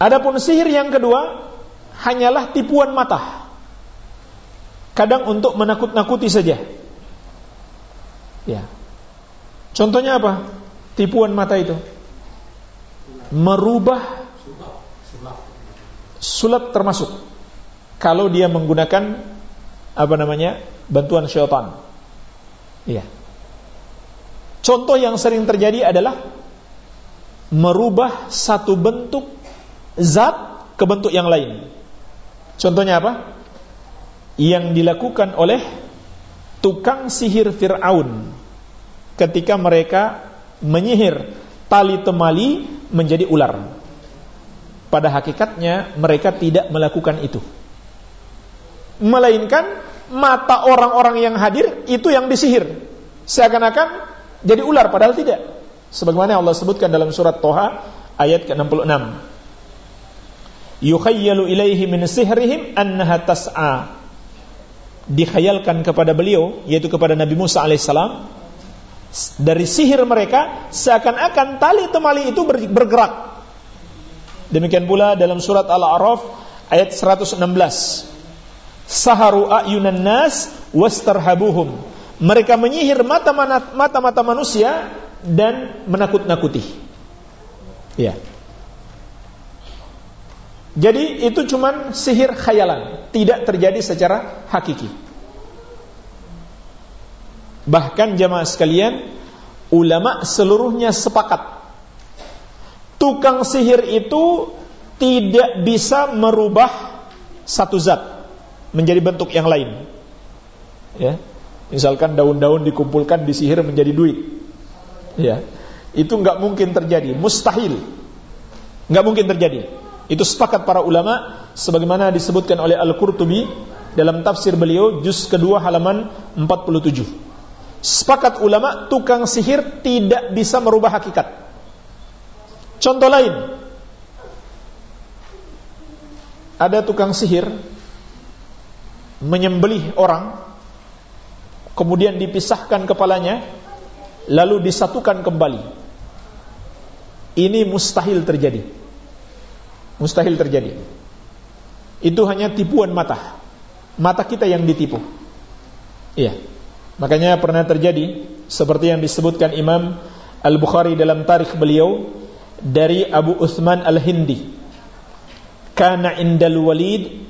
Adapun sihir yang kedua hanyalah tipuan mata kadang untuk menakut-nakuti saja. Ya. Contohnya apa? Tipuan mata itu. Merubah sulap termasuk. Kalau dia menggunakan apa namanya? bantuan syaitan. Iya. Contoh yang sering terjadi adalah merubah satu bentuk zat ke bentuk yang lain. Contohnya apa? Yang dilakukan oleh tukang sihir Fir'aun ketika mereka menyihir tali temali menjadi ular. Pada hakikatnya mereka tidak melakukan itu. Melainkan mata orang-orang yang hadir itu yang disihir. Seakan-akan jadi ular padahal tidak. Sebagaimana Allah sebutkan dalam surat Toha ayat ke-66. Yukhayyalu ilaihi min sihrihim annaha tas'a. Dikhayalkan kepada beliau yaitu kepada Nabi Musa alaihissalam dari sihir mereka seakan-akan tali temali itu bergerak. Demikian pula dalam surat Al-A'raf ayat 116. Saharu ayunan nas wastarhabuhum. Mereka menyihir mata-mata manusia dan menakut-nakuti. Ya. Jadi itu cuman sihir khayalan, tidak terjadi secara hakiki. Bahkan jamaah sekalian, ulama seluruhnya sepakat. Tukang sihir itu tidak bisa merubah satu zat menjadi bentuk yang lain. Ya. Misalkan daun-daun dikumpulkan disihir menjadi duit. Ya. Itu nggak mungkin terjadi, mustahil. nggak mungkin terjadi. Itu sepakat para ulama sebagaimana disebutkan oleh Al-Qurtubi dalam tafsir beliau juz kedua halaman 47. Sepakat ulama tukang sihir tidak bisa merubah hakikat. Contoh lain. Ada tukang sihir menyembelih orang kemudian dipisahkan kepalanya lalu disatukan kembali. Ini mustahil terjadi. Mustahil terjadi. Itu hanya tipuan mata. Mata kita yang ditipu. Iya. Makanya pernah terjadi seperti yang disebutkan Imam Al-Bukhari dalam tarikh beliau dari Abu Uthman Al-Hindi. Kana indal Walid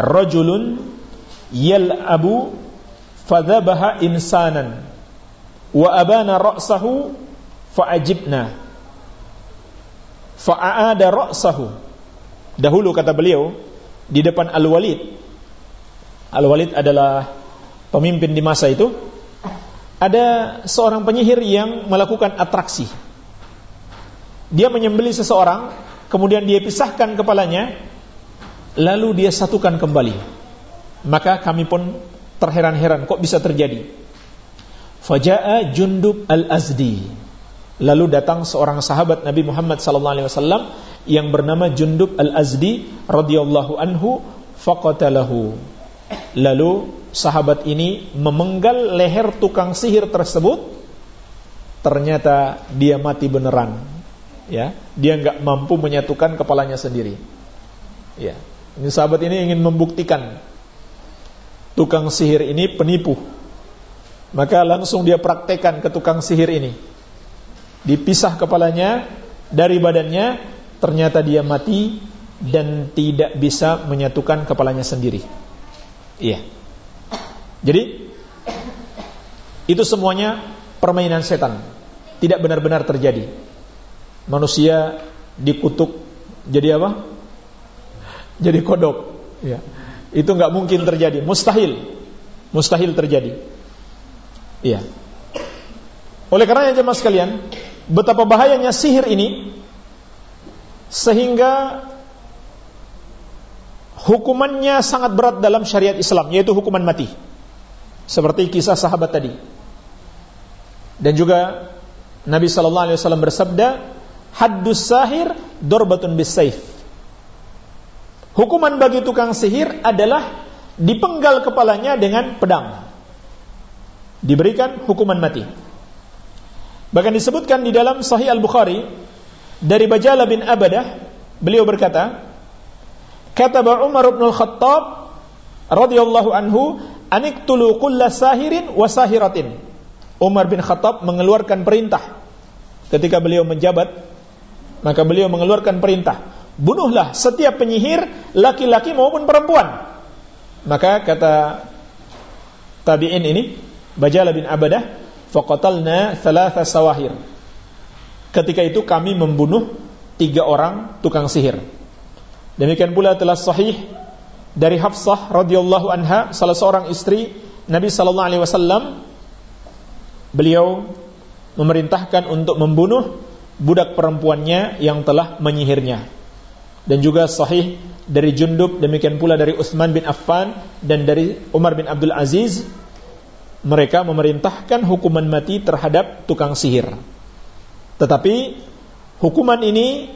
rajulun yal'abu fadhabaha insanan wa abana ra'sahu fa'ajibna fa'aada ra'sahu dahulu kata beliau di depan Al-Walid Al-Walid adalah pemimpin di masa itu ada seorang penyihir yang melakukan atraksi. Dia menyembeli seseorang, kemudian dia pisahkan kepalanya, lalu dia satukan kembali. Maka kami pun terheran-heran, kok bisa terjadi? Faja'a Jundub al-Azdi. Lalu datang seorang sahabat Nabi Muhammad SAW yang bernama Jundub al-Azdi radhiyallahu anhu faqatalahu. Lalu sahabat ini memenggal leher tukang sihir tersebut. Ternyata dia mati beneran ya. Dia nggak mampu menyatukan kepalanya sendiri. Ya. Ini sahabat ini ingin membuktikan tukang sihir ini penipu. Maka langsung dia praktekkan ke tukang sihir ini dipisah kepalanya dari badannya ternyata dia mati dan tidak bisa menyatukan kepalanya sendiri iya jadi itu semuanya permainan setan, tidak benar-benar terjadi. Manusia dikutuk jadi apa? Jadi kodok. Ya. Itu nggak mungkin terjadi, mustahil, mustahil terjadi. Iya. Oleh karenanya jemaah sekalian, betapa bahayanya sihir ini sehingga hukumannya sangat berat dalam syariat Islam, yaitu hukuman mati. Seperti kisah sahabat tadi. Dan juga Nabi sallallahu alaihi wasallam bersabda, "Haddus sahir dorbatun bisayf." Hukuman bagi tukang sihir adalah dipenggal kepalanya dengan pedang. Diberikan hukuman mati. Bahkan disebutkan di dalam Sahih Al-Bukhari dari Bajala bin Abadah, beliau berkata, kata Umar bin Al-Khattab radhiyallahu anhu aniktulu kulla sahirin wa sahiratin. Umar bin Khattab mengeluarkan perintah ketika beliau menjabat, maka beliau mengeluarkan perintah, bunuhlah setiap penyihir laki-laki maupun perempuan. Maka kata tabi'in ini, Bajala bin Abadah, faqatalna thalatha sawahir. Ketika itu kami membunuh tiga orang tukang sihir. Demikian pula telah sahih dari Hafsah radhiyallahu anha salah seorang istri Nabi sallallahu alaihi wasallam beliau memerintahkan untuk membunuh budak perempuannya yang telah menyihirnya. Dan juga sahih dari Jundub demikian pula dari Utsman bin Affan dan dari Umar bin Abdul Aziz mereka memerintahkan hukuman mati terhadap tukang sihir. Tetapi hukuman ini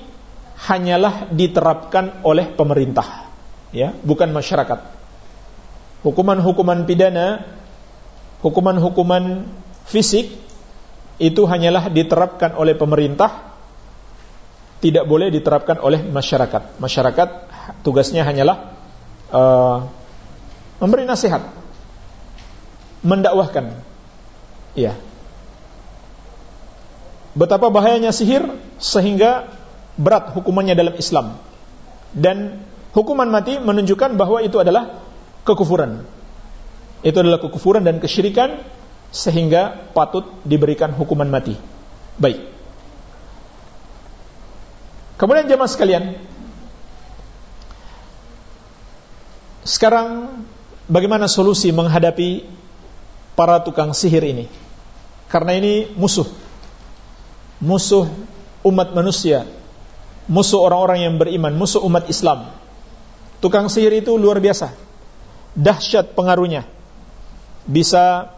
hanyalah diterapkan oleh pemerintah, ya, bukan masyarakat. Hukuman-hukuman pidana, hukuman-hukuman fisik itu hanyalah diterapkan oleh pemerintah, tidak boleh diterapkan oleh masyarakat. Masyarakat tugasnya hanyalah uh, memberi nasihat, mendakwahkan. Iya. Betapa bahayanya sihir sehingga berat hukumannya dalam Islam. Dan hukuman mati menunjukkan bahwa itu adalah kekufuran. Itu adalah kekufuran dan kesyirikan sehingga patut diberikan hukuman mati. Baik. Kemudian jemaah sekalian, sekarang bagaimana solusi menghadapi para tukang sihir ini. Karena ini musuh. Musuh umat manusia. Musuh orang-orang yang beriman, musuh umat Islam. Tukang sihir itu luar biasa. Dahsyat pengaruhnya. Bisa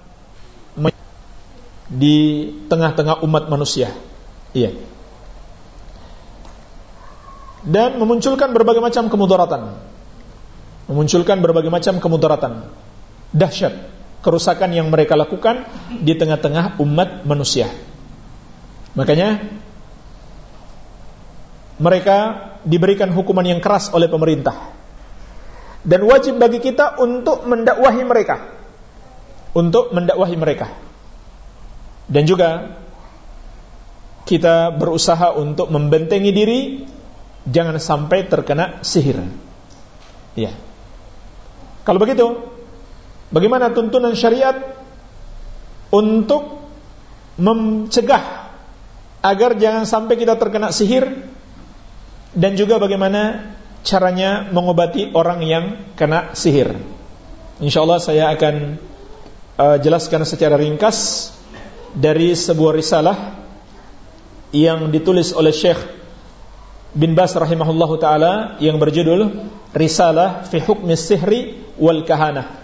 di tengah-tengah umat manusia. Iya. Dan memunculkan berbagai macam kemudaratan. Memunculkan berbagai macam kemudaratan. Dahsyat kerusakan yang mereka lakukan di tengah-tengah umat manusia. Makanya mereka diberikan hukuman yang keras oleh pemerintah. Dan wajib bagi kita untuk mendakwahi mereka. Untuk mendakwahi mereka. Dan juga kita berusaha untuk membentengi diri jangan sampai terkena sihir. Ya. Kalau begitu, Bagaimana tuntunan syariat untuk mencegah agar jangan sampai kita terkena sihir dan juga bagaimana caranya mengobati orang yang kena sihir. Insyaallah saya akan uh, jelaskan secara ringkas dari sebuah risalah yang ditulis oleh Syekh bin Bas rahimahullahu taala yang berjudul Risalah fi Hukmi Sihri wal Kahanah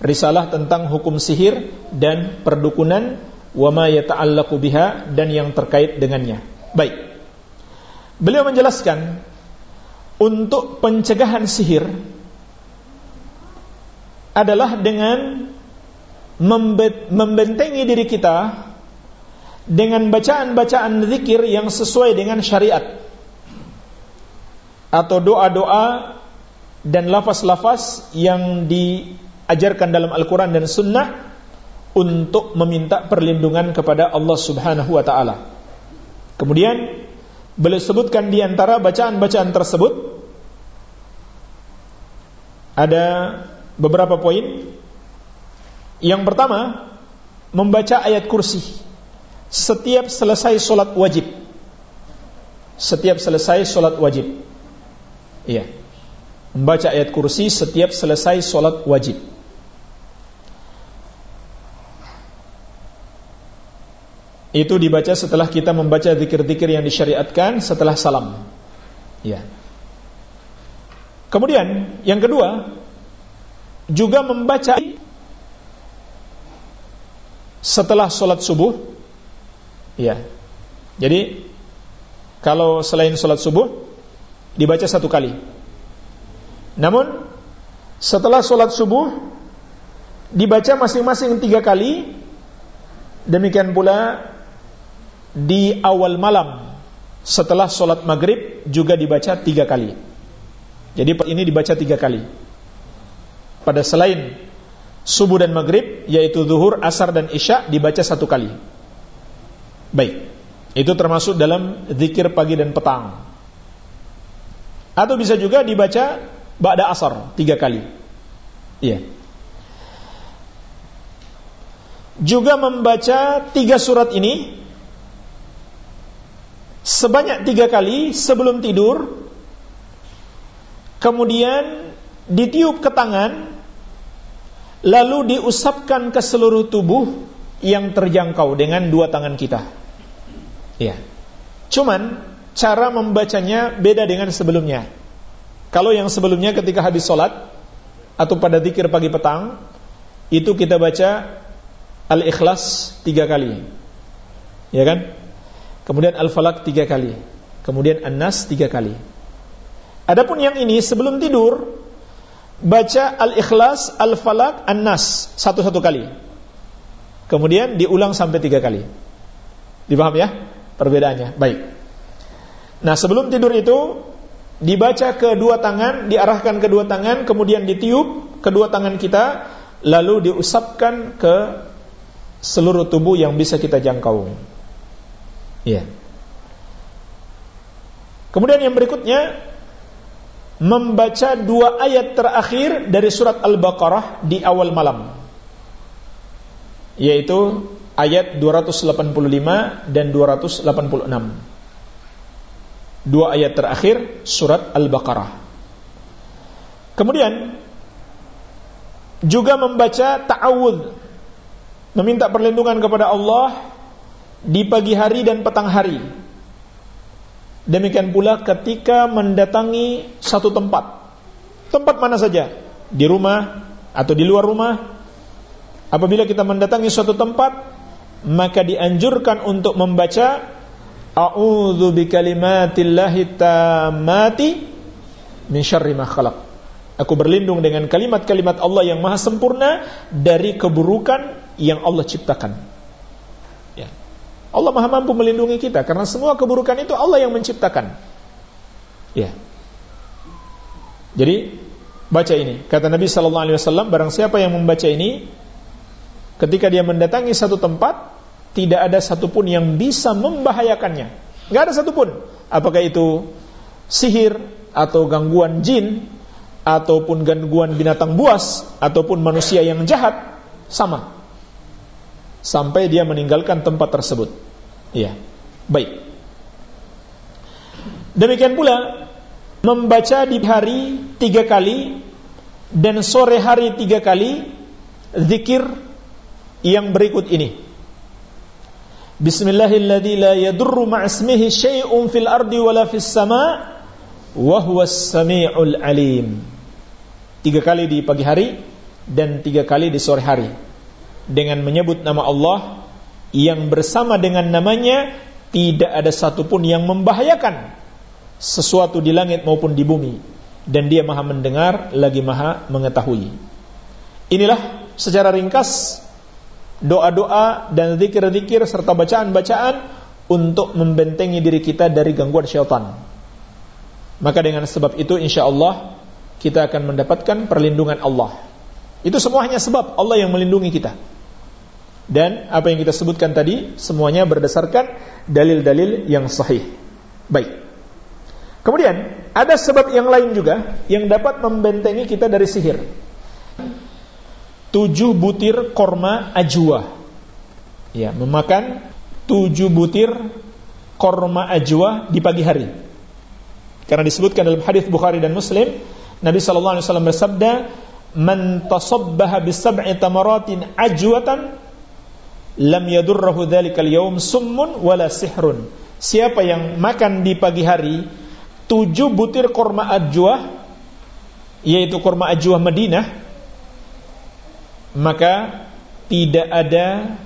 risalah tentang hukum sihir dan perdukunan wa ma yata'allaqu biha dan yang terkait dengannya. Baik. Beliau menjelaskan untuk pencegahan sihir adalah dengan membentengi diri kita dengan bacaan-bacaan zikir yang sesuai dengan syariat atau doa-doa dan lafaz-lafaz yang di ajarkan dalam Al-Quran dan Sunnah untuk meminta perlindungan kepada Allah Subhanahu wa Ta'ala. Kemudian beliau sebutkan di antara bacaan-bacaan tersebut ada beberapa poin. Yang pertama, membaca ayat kursi setiap selesai solat wajib. Setiap selesai solat wajib. Iya. Membaca ayat kursi setiap selesai solat wajib. Itu dibaca setelah kita membaca zikir-zikir yang disyariatkan setelah salam. Ya. Kemudian yang kedua juga membaca setelah sholat subuh. Ya. Jadi kalau selain sholat subuh dibaca satu kali. Namun setelah sholat subuh dibaca masing-masing tiga kali. Demikian pula di awal malam setelah sholat maghrib juga dibaca tiga kali. Jadi ini dibaca tiga kali. Pada selain subuh dan maghrib, yaitu zuhur, asar dan isya dibaca satu kali. Baik, itu termasuk dalam zikir pagi dan petang. Atau bisa juga dibaca ba'da asar tiga kali. Iya. juga membaca tiga surat ini sebanyak tiga kali sebelum tidur, kemudian ditiup ke tangan, lalu diusapkan ke seluruh tubuh yang terjangkau dengan dua tangan kita. Ya. Cuman cara membacanya beda dengan sebelumnya. Kalau yang sebelumnya ketika habis sholat atau pada zikir pagi petang, itu kita baca Al-Ikhlas tiga kali. Ya kan? Kemudian Al-Falak tiga kali. Kemudian An-Nas tiga kali. Adapun yang ini sebelum tidur baca Al-Ikhlas, Al-Falak, An-Nas satu-satu kali. Kemudian diulang sampai tiga kali. Dipaham ya? Perbedaannya. Baik. Nah sebelum tidur itu dibaca kedua tangan, diarahkan kedua tangan, kemudian ditiup kedua tangan kita, lalu diusapkan ke seluruh tubuh yang bisa kita jangkau. Iya. Kemudian yang berikutnya membaca dua ayat terakhir dari surat Al-Baqarah di awal malam. Yaitu ayat 285 dan 286. Dua ayat terakhir surat Al-Baqarah. Kemudian juga membaca ta'awudz meminta perlindungan kepada Allah di pagi hari dan petang hari. Demikian pula ketika mendatangi satu tempat. Tempat mana saja, di rumah atau di luar rumah. Apabila kita mendatangi suatu tempat, maka dianjurkan untuk membaca A'udzu bikalimatillahi tammati min syarri ma khalaq. Aku berlindung dengan kalimat-kalimat Allah yang maha sempurna dari keburukan yang Allah ciptakan. Allah maha mampu melindungi kita karena semua keburukan itu Allah yang menciptakan. Ya. Jadi baca ini. Kata Nabi Sallallahu Alaihi Wasallam, barang siapa yang membaca ini, ketika dia mendatangi satu tempat, tidak ada satupun yang bisa membahayakannya. Gak ada satupun. Apakah itu sihir atau gangguan jin ataupun gangguan binatang buas ataupun manusia yang jahat sama sampai dia meninggalkan tempat tersebut. Iya. Baik. Demikian pula membaca di hari tiga kali dan sore hari tiga kali zikir yang berikut ini. Syai'un fil ardi wala fis sama' wa alim tiga kali di pagi hari dan tiga kali di sore hari dengan menyebut nama Allah yang bersama dengan namanya tidak ada satupun yang membahayakan sesuatu di langit maupun di bumi dan dia maha mendengar lagi maha mengetahui inilah secara ringkas doa-doa dan zikir-zikir serta bacaan-bacaan untuk membentengi diri kita dari gangguan syaitan maka dengan sebab itu insya Allah kita akan mendapatkan perlindungan Allah. Itu semua hanya sebab Allah yang melindungi kita. Dan apa yang kita sebutkan tadi semuanya berdasarkan dalil-dalil yang sahih. Baik. Kemudian ada sebab yang lain juga yang dapat membentengi kita dari sihir. Tujuh butir korma ajwa. Ya, memakan tujuh butir korma ajwa di pagi hari. Karena disebutkan dalam hadis Bukhari dan Muslim, Nabi sallallahu alaihi wasallam bersabda, "Man tasabbaha bi sab'i tamaratin ajwatan lam yadurruhu dzalikal yaum summun wala sihrun." Siapa yang makan di pagi hari tujuh butir korma ajwa yaitu korma ajwa Madinah maka tidak ada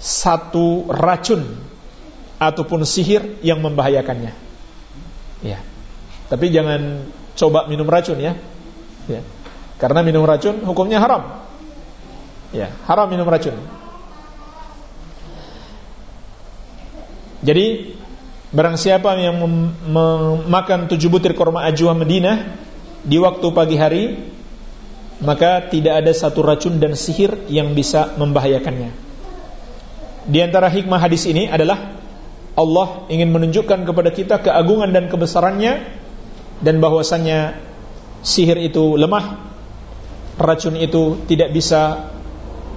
satu racun ataupun sihir yang membahayakannya. Ya. Tapi jangan coba minum racun ya. ya. Karena minum racun hukumnya haram. Ya, haram minum racun. Jadi barang siapa yang memakan tujuh butir korma ajwa Madinah di waktu pagi hari, maka tidak ada satu racun dan sihir yang bisa membahayakannya. Di antara hikmah hadis ini adalah Allah ingin menunjukkan kepada kita keagungan dan kebesarannya dan bahwasannya sihir itu lemah, racun itu tidak bisa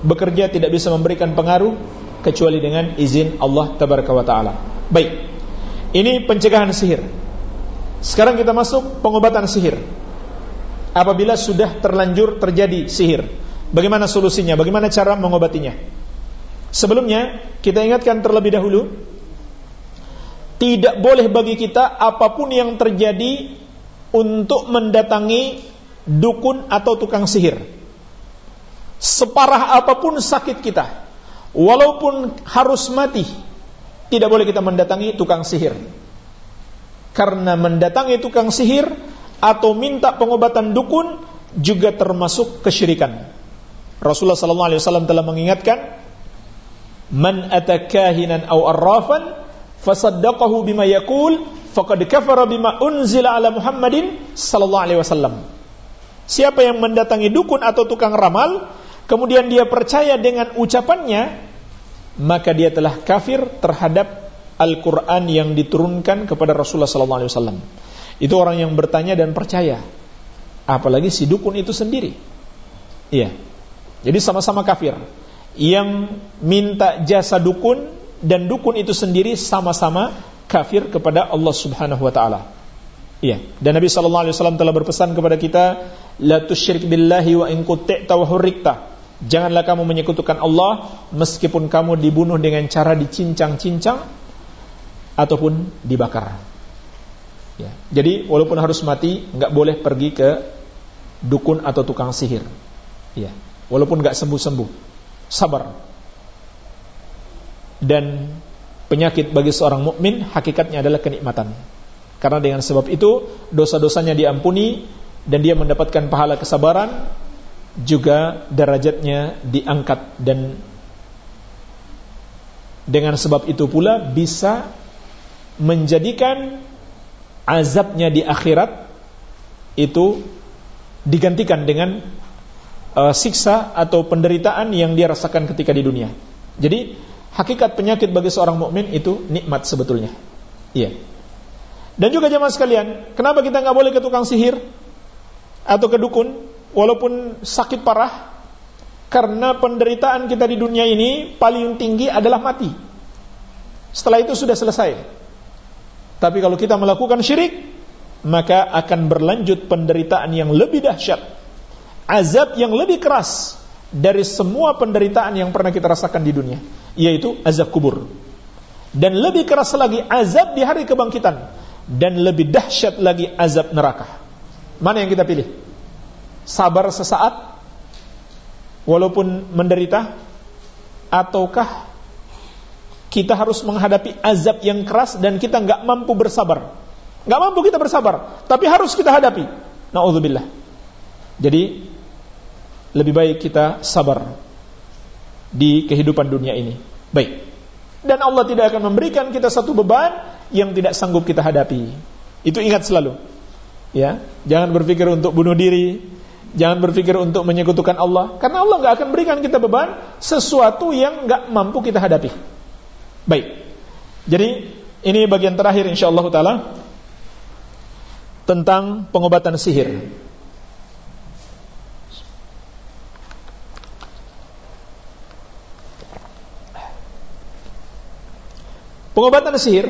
bekerja tidak bisa memberikan pengaruh kecuali dengan izin Allah tabaraka wa taala. Baik. Ini pencegahan sihir. Sekarang kita masuk pengobatan sihir. Apabila sudah terlanjur terjadi sihir, bagaimana solusinya? Bagaimana cara mengobatinya? Sebelumnya, kita ingatkan terlebih dahulu tidak boleh bagi kita apa pun yang terjadi untuk mendatangi dukun atau tukang sihir. Separah apa pun sakit kita, walaupun harus mati, tidak boleh kita mendatangi tukang sihir. Karena mendatangi tukang sihir atau minta pengobatan dukun juga termasuk kesyirikan. Rasulullah wasallam telah mengingatkan, "Man atakahinan aw arrafan fasaddaqahu bima yaqul faqad kafara bima unzila ala Muhammadin sallallahu alaihi wasallam." Siapa yang mendatangi dukun atau tukang ramal kemudian dia percaya dengan ucapannya, maka dia telah kafir terhadap Al-Quran yang diturunkan kepada Rasulullah SAW. Itu orang yang bertanya dan percaya. Apalagi si dukun itu sendiri. Iya. Jadi sama-sama kafir. Yang minta jasa dukun dan dukun itu sendiri sama-sama kafir kepada Allah Subhanahu wa taala. Iya. Dan Nabi sallallahu alaihi wasallam telah berpesan kepada kita, la tusyrik billahi wa in hurrikta. Janganlah kamu menyekutukan Allah meskipun kamu dibunuh dengan cara dicincang-cincang ataupun dibakar. Ya. Jadi walaupun harus mati, nggak boleh pergi ke dukun atau tukang sihir. Ya. Walaupun nggak sembuh-sembuh, sabar. Dan penyakit bagi seorang mukmin hakikatnya adalah kenikmatan. Karena dengan sebab itu dosa-dosanya diampuni dan dia mendapatkan pahala kesabaran juga derajatnya diangkat dan dengan sebab itu pula bisa menjadikan azabnya di akhirat itu digantikan dengan uh, siksa atau penderitaan yang dia rasakan ketika di dunia. Jadi hakikat penyakit bagi seorang mukmin itu nikmat sebetulnya. Iya. Dan juga jemaah sekalian, kenapa kita nggak boleh ke tukang sihir atau ke dukun? Walaupun sakit parah karena penderitaan kita di dunia ini paling tinggi adalah mati. Setelah itu sudah selesai. Tapi kalau kita melakukan syirik, maka akan berlanjut penderitaan yang lebih dahsyat. Azab yang lebih keras dari semua penderitaan yang pernah kita rasakan di dunia, yaitu azab kubur. Dan lebih keras lagi azab di hari kebangkitan dan lebih dahsyat lagi azab neraka. Mana yang kita pilih? Sabar sesaat walaupun menderita ataukah kita harus menghadapi azab yang keras dan kita nggak mampu bersabar? Nggak mampu kita bersabar tapi harus kita hadapi. Naudzubillah. Jadi lebih baik kita sabar di kehidupan dunia ini. Baik. Dan Allah tidak akan memberikan kita satu beban yang tidak sanggup kita hadapi. Itu ingat selalu. Ya jangan berpikir untuk bunuh diri Jangan berpikir untuk menyekutukan Allah. Karena Allah nggak akan berikan kita beban Sesuatu yang nggak mampu kita hadapi. Baik. Jadi ini bagian terakhir insyaAllah ta'ala Tentang pengobatan sihir. Pengobatan sihir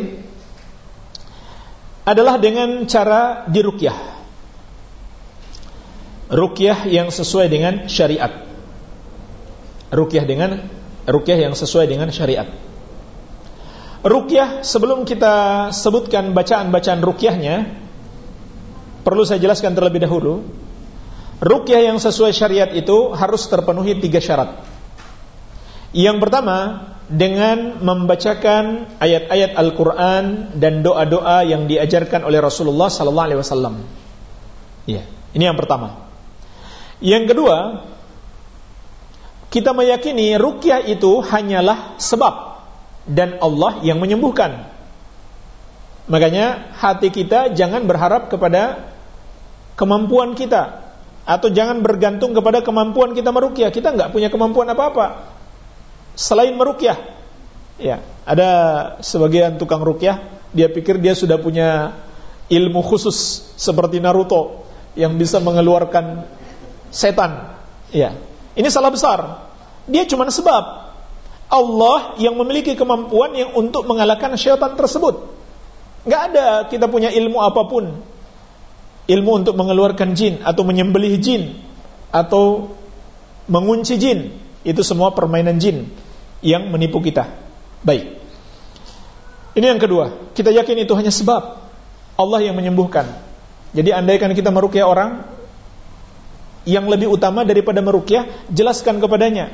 adalah dengan cara dirukyah rukyah yang sesuai dengan syariat. Rukyah dengan rukyah yang sesuai dengan syariat. Rukyah sebelum kita sebutkan bacaan-bacaan rukyahnya perlu saya jelaskan terlebih dahulu. Rukyah yang sesuai syariat itu harus terpenuhi tiga syarat. Yang pertama dengan membacakan ayat-ayat Al-Quran dan doa-doa yang diajarkan oleh Rasulullah Sallallahu Alaihi Wasallam. Ya, ini yang pertama. Yang kedua, kita meyakini rukyah itu hanyalah sebab dan Allah yang menyembuhkan. Makanya hati kita jangan berharap kepada kemampuan kita atau jangan bergantung kepada kemampuan kita merukyah. Kita nggak punya kemampuan apa-apa selain merukyah. Ya, ada sebagian tukang rukyah dia pikir dia sudah punya ilmu khusus seperti Naruto yang bisa mengeluarkan setan. Ya. Ini salah besar. Dia cuma sebab. Allah yang memiliki kemampuan yang untuk mengalahkan syaitan tersebut. Nggak ada kita punya ilmu apa pun. Ilmu untuk mengeluarkan jin atau menyembelih jin atau mengunci jin. Itu semua permainan jin yang menipu kita. Baik. Ini yang kedua, kita yakin itu hanya sebab Allah yang menyembuhkan. Jadi andaikan kita merukyah orang yang lebih utama daripada merukyah, jelaskan kepadanya.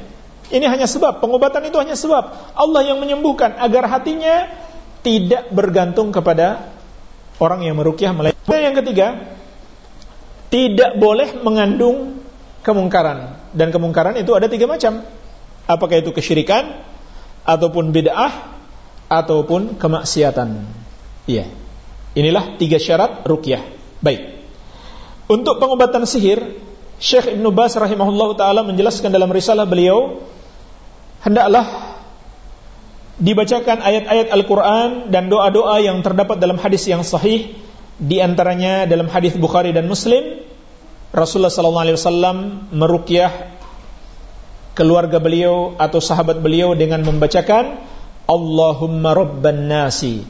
Ini hanya sebab, pengobatan itu hanya sebab. Allah yang menyembuhkan agar hatinya tidak bergantung kepada orang yang merukyah Dan yang ketiga, tidak boleh mengandung kemungkaran. Dan kemungkaran itu ada tiga macam. Apakah itu kesyirikan, ataupun bid'ah, ataupun kemaksiatan. Iya. Inilah tiga syarat rukyah. Baik. Untuk pengobatan sihir, Syekh Ibn Bas rahimahullah taala menjelaskan dalam risalah beliau, hendaklah dibacakan ayat-ayat Al-Quran dan doa-doa yang terdapat dalam hadis yang sahih, di antaranya dalam hadis Bukhari dan Muslim, Rasulullah wasallam merukyah keluarga beliau atau sahabat beliau dengan membacakan Allahumma rabban nasi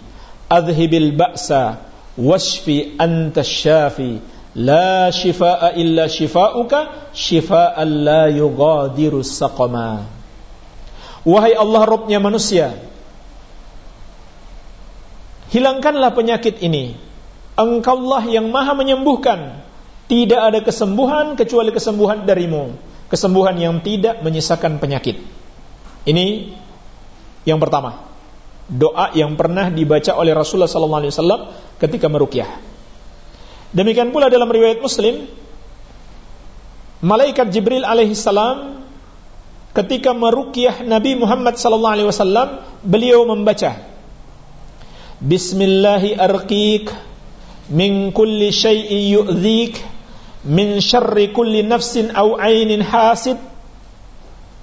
adhibil ba'sa washfi anta syafi la shifaa illa shifauka shifaan la yughadiru saqama. Wahai Allah Rabbnya manusia Hilangkanlah penyakit ini. Engkaulah yang maha menyembuhkan. Tidak ada kesembuhan kecuali kesembuhan darimu. Kesembuhan yang tidak menyisakan penyakit. Ini yang pertama, doa yang pernah dibaca oleh Rasulullah SAW ketika merukyah. Demikian pula dalam riwayat Muslim, malaikat Jibril alaihissalam ketika merukyah Nabi Muhammad SAW, beliau membaca, Bismillahi arqiq min kulli syai'i yu'dhik min syarri kulli nafsin aw ainin hasid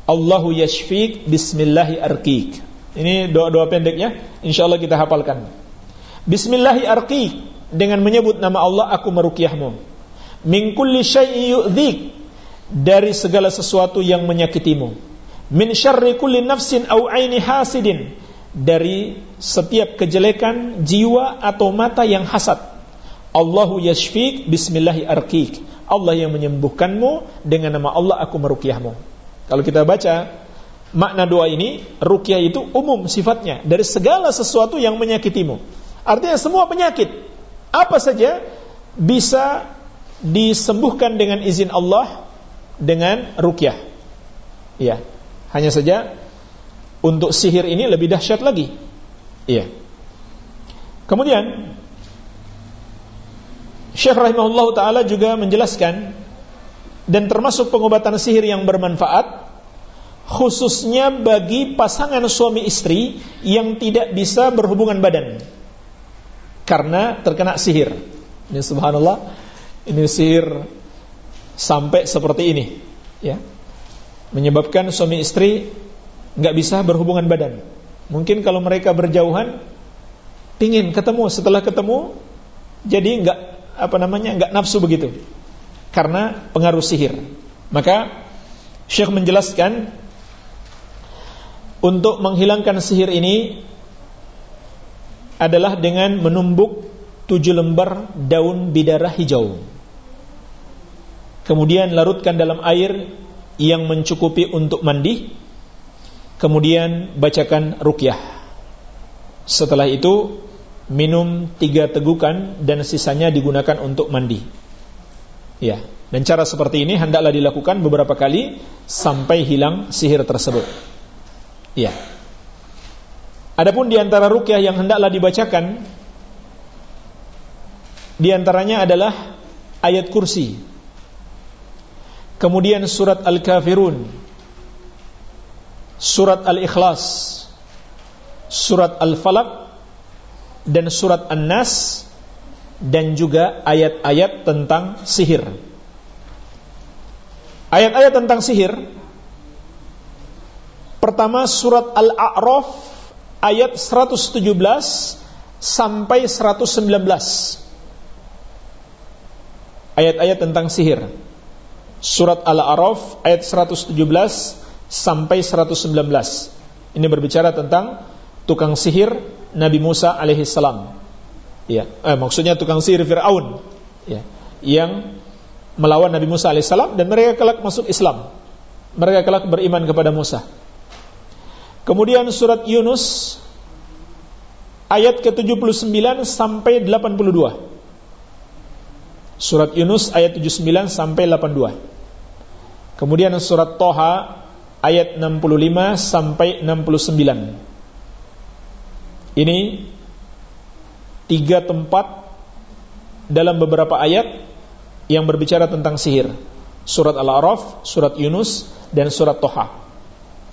Allahu yashfik bismillahi arqiq ini doa-doa pendeknya, insya Allah kita hafalkan. Bismillahi arqi dengan menyebut nama Allah aku merukyahmu. Min kulli syai'i yu'dhik dari segala sesuatu yang menyakitimu. Min syarri kulli nafsin au aini hasidin dari setiap kejelekan jiwa atau mata yang hasad. Allahu yashfik bismillahi arqik. Allah yang menyembuhkanmu dengan nama Allah aku merukyahmu. Kalau kita baca makna doa ini, rukyah itu umum sifatnya dari segala sesuatu yang menyakitimu. Artinya semua penyakit apa saja bisa disembuhkan dengan izin Allah dengan rukyah. Ya. Hanya saja untuk sihir ini lebih dahsyat lagi. Iya. Kemudian Syekh rahimahullah taala juga menjelaskan dan termasuk pengobatan sihir yang bermanfaat khususnya bagi pasangan suami istri yang tidak bisa berhubungan badan karena terkena sihir. Ini subhanallah, ini sihir sampai seperti ini, ya. Menyebabkan suami istri nggak bisa berhubungan badan. Mungkin kalau mereka berjauhan pingin ketemu, setelah ketemu jadi nggak apa namanya nggak nafsu begitu karena pengaruh sihir. Maka Syekh menjelaskan untuk menghilangkan sihir ini adalah dengan menumbuk tujuh lembar daun bidara hijau. Kemudian larutkan dalam air yang mencukupi untuk mandi. Kemudian bacakan rukyah. Setelah itu minum tiga tegukan dan sisanya digunakan untuk mandi. Ya, dan cara seperti ini hendaklah dilakukan beberapa kali sampai hilang sihir tersebut. Iya. Adapun di antara rukyah yang hendaklah dibacakan di antaranya adalah ayat kursi. Kemudian surat Al-Kafirun, surat Al-Ikhlas, surat Al-Falaq dan surat An-Nas dan juga ayat-ayat tentang sihir. Ayat-ayat tentang sihir Pertama surat Al-A'raf ayat 117 sampai 119. Ayat-ayat tentang sihir. Surat Al-A'raf ayat 117 sampai 119. Ini berbicara tentang tukang sihir Nabi Musa alaihi salam. Ya, eh, maksudnya tukang sihir Firaun. Ya, yang melawan Nabi Musa alaihi salam dan mereka kelak masuk Islam. Mereka kelak beriman kepada Musa. Kemudian surat Yunus ayat ke-79 sampai 82. Surat Yunus ayat 79 sampai 82. Kemudian surat Toha ayat 65 sampai 69. Ini tiga tempat dalam beberapa ayat yang berbicara tentang sihir. Surat Al-A'raf, surat Yunus, dan surat Toha.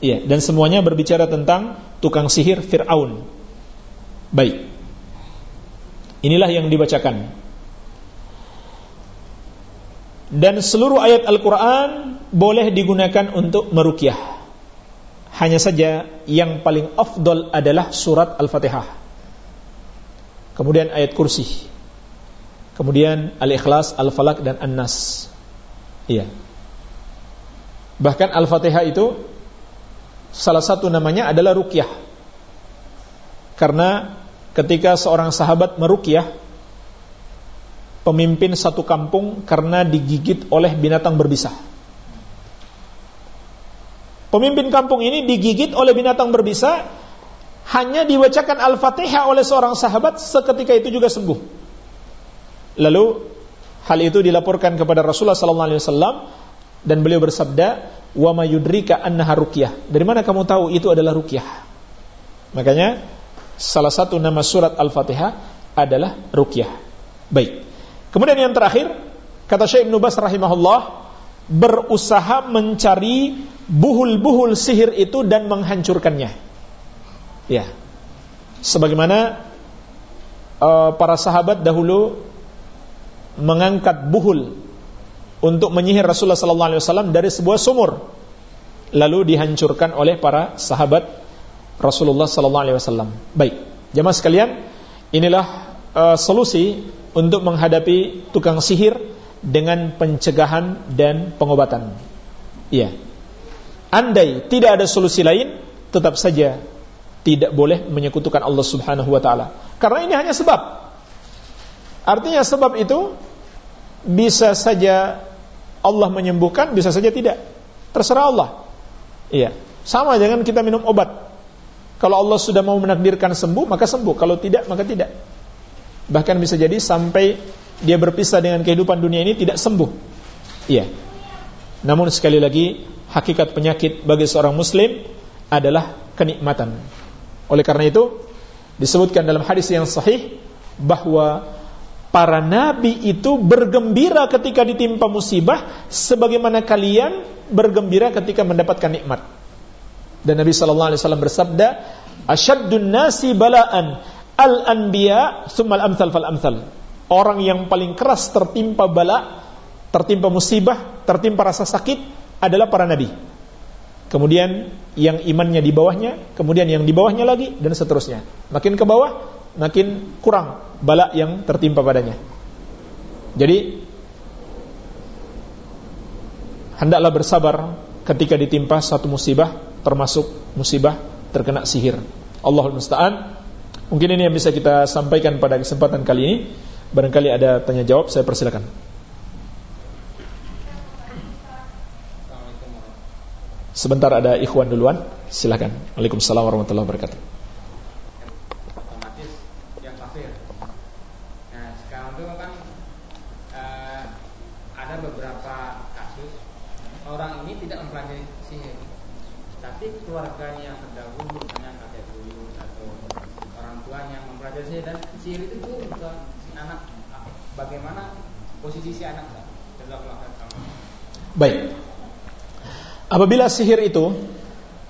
Iya, dan semuanya berbicara tentang tukang sihir Fir'aun. Baik. Inilah yang dibacakan. Dan seluruh ayat Al-Quran boleh digunakan untuk merukyah. Hanya saja yang paling afdol adalah surat Al-Fatihah. Kemudian ayat kursi. Kemudian Al-Ikhlas, Al-Falak, dan An-Nas. Iya. Bahkan Al-Fatihah itu salah satu namanya adalah rukyah. Karena ketika seorang sahabat merukyah pemimpin satu kampung karena digigit oleh binatang berbisa. Pemimpin kampung ini digigit oleh binatang berbisa, hanya dibacakan Al-Fatihah oleh seorang sahabat, seketika itu juga sembuh. Lalu hal itu dilaporkan kepada Rasulullah sallallahu alaihi wasallam dan beliau bersabda, "Wa may yudrika annaha ruqyah." Dari mana kamu tahu itu adalah ruqyah? Makanya salah satu nama surat Al-Fatihah adalah ruqyah. Baik. Kemudian yang terakhir, kata Syekh Ibn Bas rahimahullah, berusaha mencari buhul-buhul sihir itu dan menghancurkannya. Ya. Sebagaimana uh, para sahabat dahulu mengangkat buhul untuk menyihir Rasulullah sallallahu alaihi wasallam dari sebuah sumur lalu dihancurkan oleh para sahabat Rasulullah sallallahu alaihi wasallam. Baik, jemaah sekalian, inilah uh, solusi untuk menghadapi tukang sihir dengan pencegahan dan pengobatan. Iya. Andai tidak ada solusi lain, tetap saja tidak boleh menyekutukan Allah Subhanahu wa taala. Karena ini hanya sebab. Artinya sebab itu bisa saja Allah menyembuhkan, bisa saja tidak. Terserah Allah. Iya. Sama jangan kita minum obat. Kalau Allah sudah mau menakdirkan sembuh, maka sembuh. Kalau tidak, maka tidak. Bahkan bisa jadi sampai dia berpisah dengan kehidupan dunia ini tidak sembuh. Iya. Namun sekali lagi, hakikat penyakit bagi seorang muslim adalah kenikmatan. Oleh karena itu, disebutkan dalam hadis yang sahih bahwa para nabi itu bergembira ketika ditimpa musibah sebagaimana kalian bergembira ketika mendapatkan nikmat. Dan Nabi sallallahu alaihi wasallam bersabda, "Asyaddun nasi bala'an al-anbiya tsummal amsal fal amsal." Orang yang paling keras tertimpa bala, tertimpa musibah, tertimpa rasa sakit adalah para nabi. Kemudian yang imannya di bawahnya, kemudian yang di bawahnya lagi dan seterusnya. Makin ke bawah, makin kurang bala yang tertimpa padanya. Jadi hendaklah bersabar ketika ditimpa satu musibah termasuk musibah terkena sihir. Allahul musta'an. Mungkin ini yang bisa kita sampaikan pada kesempatan kali ini. Barangkali ada tanya jawab, saya persilakan. Sebentar ada ikhwan duluan, silakan. Waalaikumsalam warahmatullahi wabarakatuh.
keluarganya terdahulu misalnya kakek buyut atau orang tuanya mempelajari sihir dan sihir itu tuh ke si anak bagaimana posisi si anak
Baik. Apabila sihir itu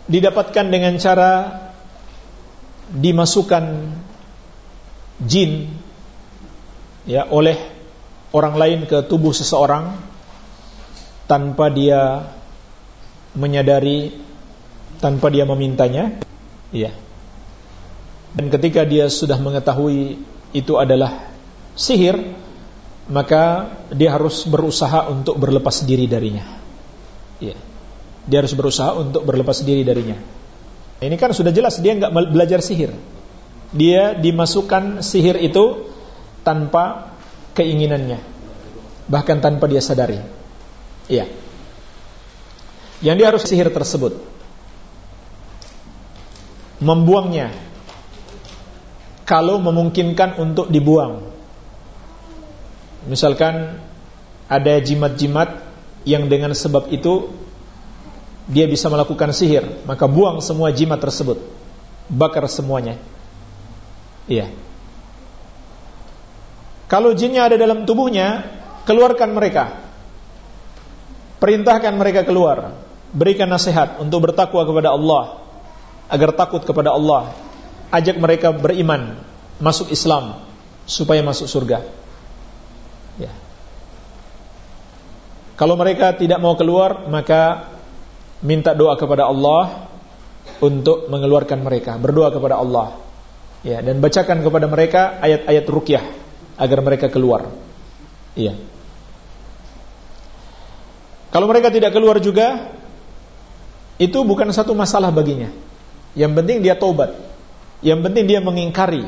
didapatkan dengan cara dimasukkan jin ya oleh orang lain ke tubuh seseorang tanpa dia menyadari tanpa dia memintanya ya dan ketika dia sudah mengetahui itu adalah sihir maka dia harus berusaha untuk berlepas diri darinya ya Dia harus berusaha untuk berlepas diri darinya. Ini kan sudah jelas dia nggak belajar sihir. Dia dimasukkan sihir itu tanpa keinginannya, bahkan tanpa dia sadari. Iya. Yang dia harus sihir tersebut membuangnya kalau memungkinkan untuk dibuang. Misalkan ada jimat-jimat yang dengan sebab itu dia bisa melakukan sihir, maka buang semua jimat tersebut. Bakar semuanya. Iya. Kalau jinnya ada dalam tubuhnya, keluarkan mereka. Perintahkan mereka keluar. Berikan nasihat untuk bertakwa kepada Allah agar takut kepada Allah. Ajak mereka beriman, masuk Islam supaya masuk surga. Kalau mereka tidak mau keluar, maka minta doa kepada Allah untuk mengeluarkan mereka, berdoa kepada Allah. Ya, dan bacakan kepada mereka ayat-ayat rukyah agar mereka keluar. Iya. Kalau mereka tidak keluar juga, itu bukan satu masalah baginya. Yang penting dia tobat. Yang penting dia mengingkari.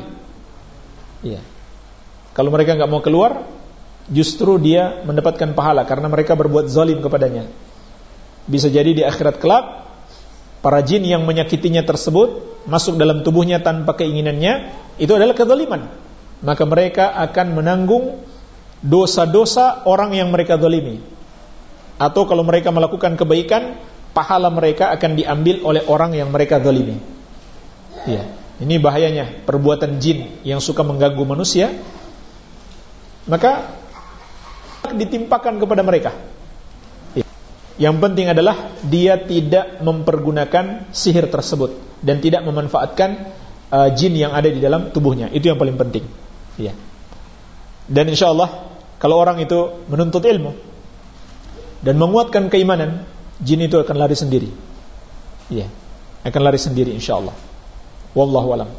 Iya. Kalau mereka nggak mau keluar, justru dia mendapatkan pahala karena mereka berbuat zalim kepadanya. Bisa jadi di akhirat kelak para jin yang menyakitinya tersebut masuk dalam tubuhnya tanpa keinginannya, itu adalah kezaliman. Maka mereka akan menanggung dosa-dosa orang yang mereka zalimi. Atau kalau mereka melakukan kebaikan, pahala mereka akan diambil oleh orang yang mereka zalimi. Ya. Ini bahayanya perbuatan jin yang suka mengganggu manusia. Maka ditimpakan kepada mereka. Yang penting adalah dia tidak mempergunakan sihir tersebut dan tidak memanfaatkan uh, jin yang ada di dalam tubuhnya. Itu yang paling penting. Ya. Dan insya Allah kalau orang itu menuntut ilmu dan menguatkan keimanan, jin itu akan lari sendiri. Ya, akan lari sendiri insya Allah. Wallahu alam.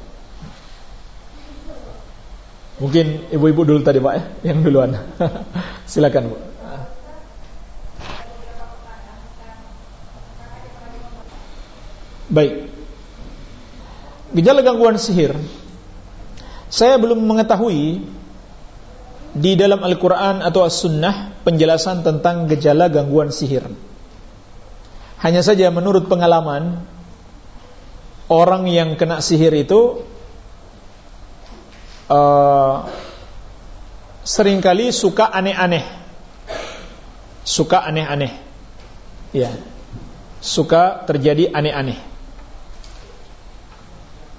Mungkin ibu-ibu dulu tadi Pak ya, yang duluan. Silakan Bu. Baik. Gejala gangguan sihir Saya belum mengetahui Di dalam Al-Quran atau As-Sunnah Penjelasan tentang gejala gangguan sihir Hanya saja menurut pengalaman Orang yang kena sihir itu uh, Seringkali suka aneh-aneh Suka aneh-aneh Ya Suka terjadi aneh-aneh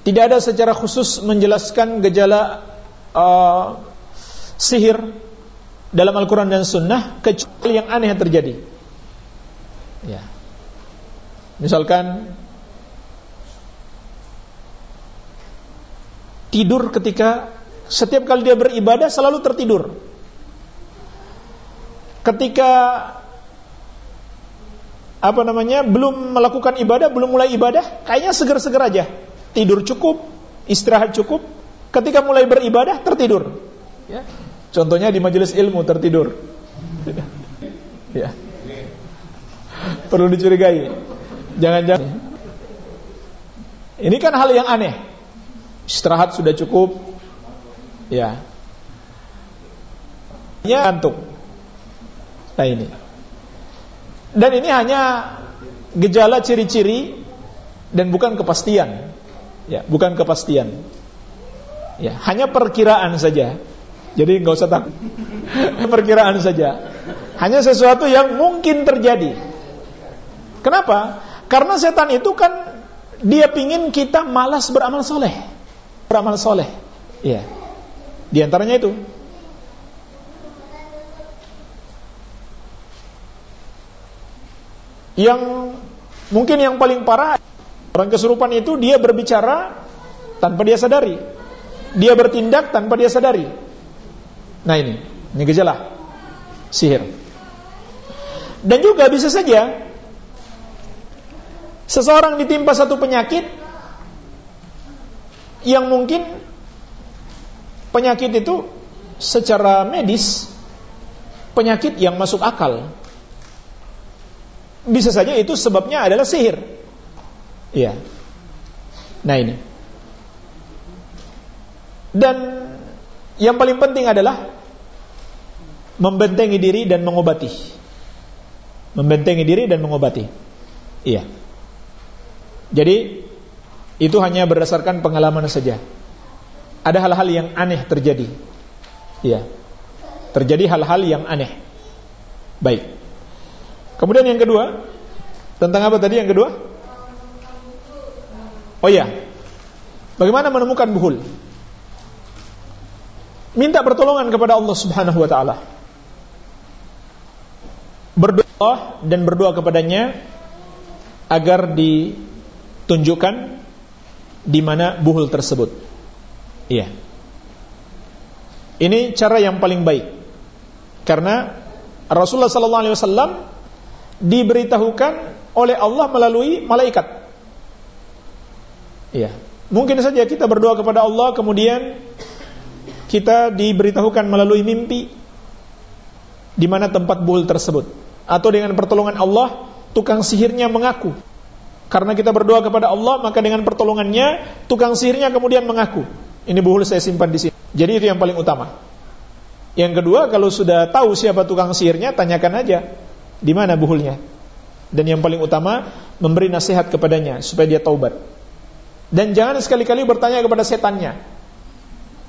tidak ada secara khusus menjelaskan gejala uh, sihir dalam Al-Quran dan Sunnah kecuali yang aneh yang terjadi. Ya. Misalkan tidur ketika setiap kali dia beribadah selalu tertidur. Ketika apa namanya belum melakukan ibadah, belum mulai ibadah, kayaknya seger-seger aja tidur cukup, istirahat cukup, ketika mulai beribadah tertidur. Ya. Contohnya di majelis ilmu tertidur. ya. Perlu dicurigai. Jangan-jangan. Ini kan hal yang aneh. Istirahat sudah cukup. Ya. Ya ngantuk. Nah ini. Dan ini hanya gejala ciri-ciri dan bukan kepastian. Ya bukan kepastian. Ya hanya perkiraan saja. Jadi nggak usah takut. Perkiraan saja. Hanya sesuatu yang mungkin terjadi. Kenapa? Karena setan itu kan dia pingin kita malas beramal soleh. Beramal soleh. Ya di antaranya itu yang mungkin yang paling parah Orang kesurupan itu dia berbicara tanpa dia sadari. Dia bertindak tanpa dia sadari. Nah ini, ini gejala sihir. Dan juga bisa saja seseorang ditimpa satu penyakit yang mungkin penyakit itu secara medis penyakit yang masuk akal. bisa saja itu sebabnya adalah sihir. Iya. Nah ini. Dan yang paling penting adalah membentengi diri dan mengobati. Membentengi diri dan mengobati. Iya. Jadi itu hanya berdasarkan pengalaman saja. Ada hal-hal yang aneh terjadi. Iya. Terjadi hal-hal yang aneh. Baik. Kemudian yang kedua, tentang apa tadi yang kedua? Oh iya. Bagaimana menemukan buhul? Minta pertolongan kepada Allah Subhanahu wa taala. Berdoa dan berdoa kepadanya agar ditunjukkan di mana buhul tersebut. Iya. Ini cara yang paling baik. Karena Rasulullah sallallahu alaihi wasallam diberitahukan oleh Allah melalui malaikat. Iya. Mungkin saja kita berdoa kepada Allah kemudian kita diberitahukan melalui mimpi di mana tempat buhl tersebut atau dengan pertolongan Allah tukang sihirnya mengaku. Karena kita berdoa kepada Allah maka dengan pertolongannya tukang sihirnya kemudian mengaku. Ini buhul saya simpan di sini. Jadi itu yang paling utama. Yang kedua kalau sudah tahu siapa tukang sihirnya tanyakan aja di mana buhulnya? Dan yang paling utama, memberi nasihat kepadanya supaya dia taubat. Dan jangan sekali-kali bertanya kepada setannya.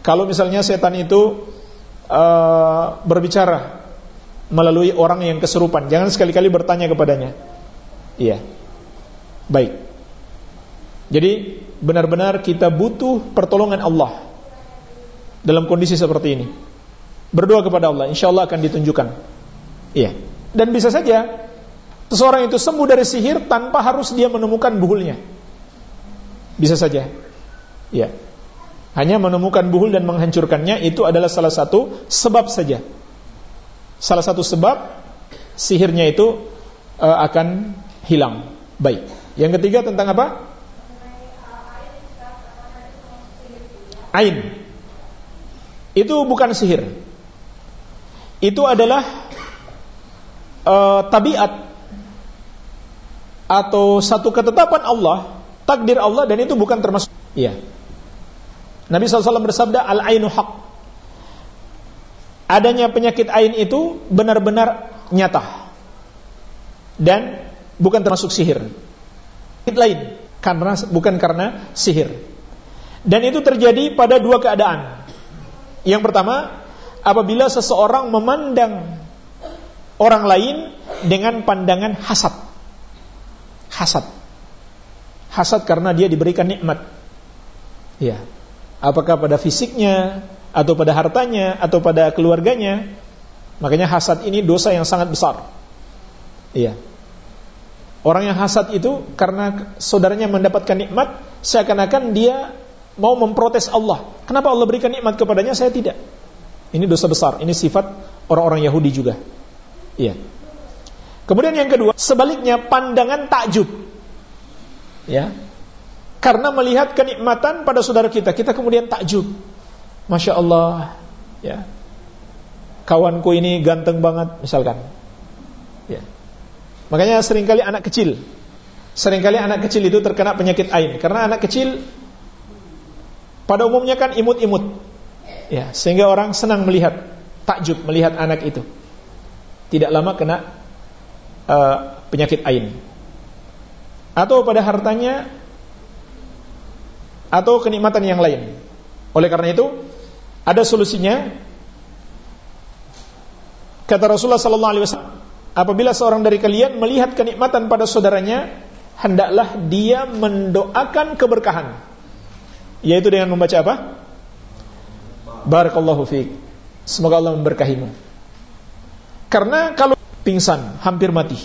Kalau misalnya setan itu uh, berbicara melalui orang yang keserupan, jangan sekali-kali bertanya kepadanya. Iya. Baik. Jadi benar-benar kita butuh pertolongan Allah dalam kondisi seperti ini. Berdoa kepada Allah, insya Allah akan ditunjukkan. Iya. Dan bisa saja seseorang itu sembuh dari sihir tanpa harus dia menemukan buhulnya. Bisa saja. Ya. Hanya menemukan buhul dan menghancurkannya itu adalah salah satu sebab saja. Salah satu sebab sihirnya itu uh, akan hilang. Baik. Yang ketiga tentang apa? Ain. Itu bukan sihir. Itu adalah uh, tabiat atau satu ketetapan Allah, takdir Allah dan itu bukan termasuk. Iya. Nabi SAW bersabda, al-ainu haq. Adanya penyakit ain itu benar-benar nyata. Dan bukan termasuk sihir. Penyakit lain karena bukan karena sihir. Dan itu terjadi pada dua keadaan. Yang pertama, apabila seseorang memandang orang lain dengan pandangan hasad. Hasad. Hasad karena dia diberikan nikmat. Ya. Apakah pada fisiknya atau pada hartanya atau pada keluarganya? Makanya hasad ini dosa yang sangat besar. Iya. Orang yang hasad itu karena saudaranya mendapatkan nikmat, seakan-akan dia mau memprotes Allah. Kenapa Allah berikan nikmat kepadanya, saya tidak? Ini dosa besar. Ini sifat orang-orang Yahudi juga. Iya. Kemudian yang kedua, sebaliknya pandangan takjub. Ya. Karena melihat kenikmatan pada saudara kita, kita kemudian takjub. Masya Allah, ya. Kawanku ini ganteng banget, misalkan. Ya. Makanya sering kali anak kecil, sering kali anak kecil itu terkena penyakit ain, karena anak kecil pada umumnya kan imut-imut, ya, sehingga orang senang melihat takjub melihat anak itu tidak lama kena uh, penyakit ain atau pada hartanya atau kenikmatan yang lain. Oleh karena itu, ada solusinya. Kata Rasulullah sallallahu alaihi wasallam, apabila seorang dari kalian melihat kenikmatan pada saudaranya, hendaklah dia mendoakan keberkahan. Yaitu dengan membaca apa? Barakallahu fiik. Semoga Allah memberkahimu. Karena kalau pingsan, hampir mati.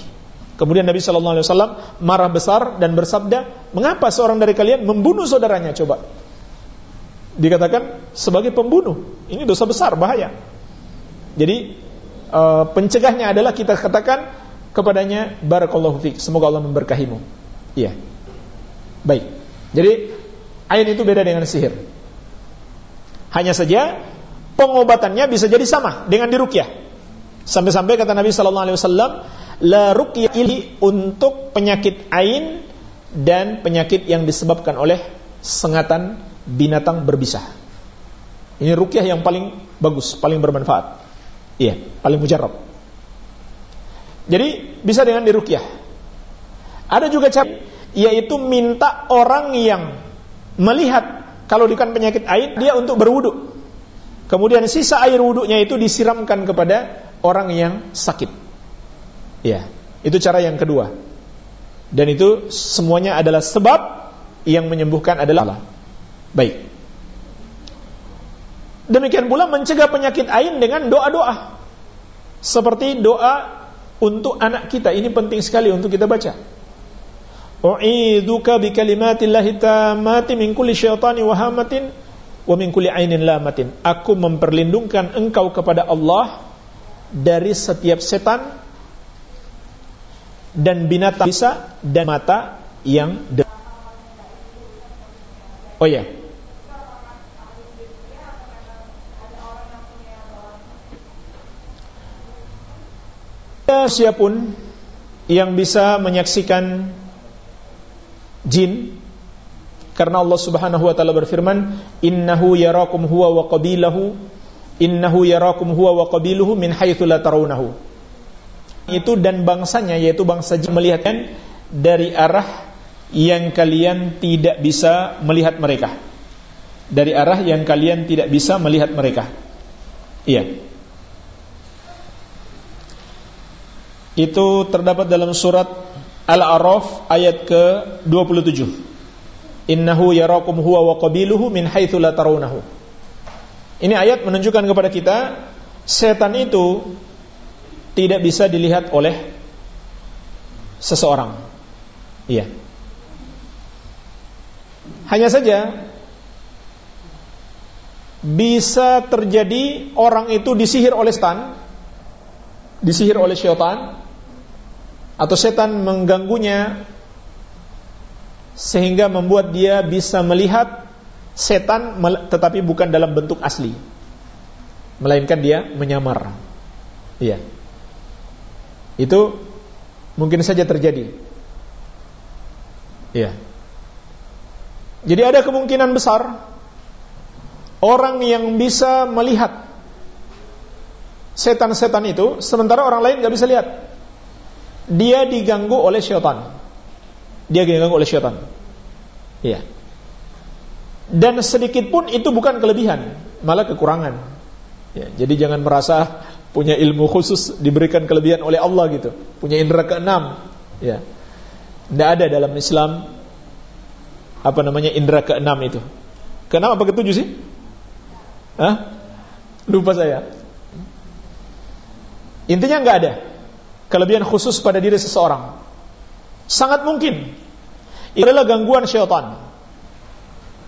Kemudian Nabi Wasallam marah besar dan bersabda, mengapa seorang dari kalian membunuh saudaranya? Coba. Dikatakan sebagai pembunuh. Ini dosa besar, bahaya. Jadi e, pencegahnya adalah kita katakan kepadanya barakallahu fiik, semoga Allah memberkahimu. Iya. Baik. Jadi ayat itu beda dengan sihir. Hanya saja pengobatannya bisa jadi sama dengan dirukyah. Sampai-sampai kata Nabi sallallahu alaihi wasallam, la ruqyah ili untuk penyakit ain dan penyakit yang disebabkan oleh sengatan binatang berbisa. Ini ruqyah yang paling bagus, paling bermanfaat. Iya, paling mujarab. Jadi bisa dengan diruqyah. Ada juga cara yaitu minta orang yang melihat kalau dikan penyakit ain dia untuk berwudu. Kemudian sisa air wudhunya itu disiramkan kepada orang yang sakit. Ya, itu cara yang kedua. Dan itu semuanya adalah sebab yang menyembuhkan adalah Allah. Baik. Demikian pula mencegah penyakit ain dengan doa-doa. Seperti doa untuk anak kita. Ini penting sekali untuk kita baca. U'iduka bi kalimatillahi tammati min kulli syaitani wahamatin wa min kulli ainin lamatin. Aku memperlindungkan engkau kepada Allah dari setiap setan dan binatang bisa dan mata yang Oh ya. Siapa pun yang bisa menyaksikan jin. Karena Allah Subhanahu wa taala berfirman innahu yarakum huwa wa qabilahu innahu yarakum huwa wa qabiluhu min haitsu la tarawnahu. Itu dan bangsanya yaitu bangsa jin melihatkan dari arah yang kalian tidak bisa melihat mereka. Dari arah yang kalian tidak bisa melihat mereka. Iya. Itu terdapat dalam surat Al-A'raf ayat ke-27. Innahu yarakum huwa wa qabiluhu min haitsu la tarawnahu. Ini ayat menunjukkan kepada kita setan itu tidak bisa dilihat oleh seseorang. Iya. Hanya saja bisa terjadi orang itu disihir oleh setan, disihir oleh syaitan, atau setan mengganggunya sehingga membuat dia bisa melihat setan tetapi bukan dalam bentuk asli. Melainkan dia menyamar. Iya. Itu mungkin saja terjadi. Iya. Jadi ada kemungkinan besar orang yang bisa melihat setan-setan itu sementara orang lain nggak bisa lihat dia diganggu oleh syaitan. Dia diganggu oleh syaitan. Iya. Dan sedikit pun itu bukan kelebihan, malah kekurangan. Ya, jadi jangan merasa punya ilmu khusus diberikan kelebihan oleh Allah gitu. Punya indera keenam. Ya. Tidak ada dalam Islam apa namanya indera keenam itu. Keenam apa ketujuh sih? Hah? Lupa saya. Intinya nggak ada kelebihan khusus pada diri seseorang. Sangat mungkin itu adalah gangguan syaitan.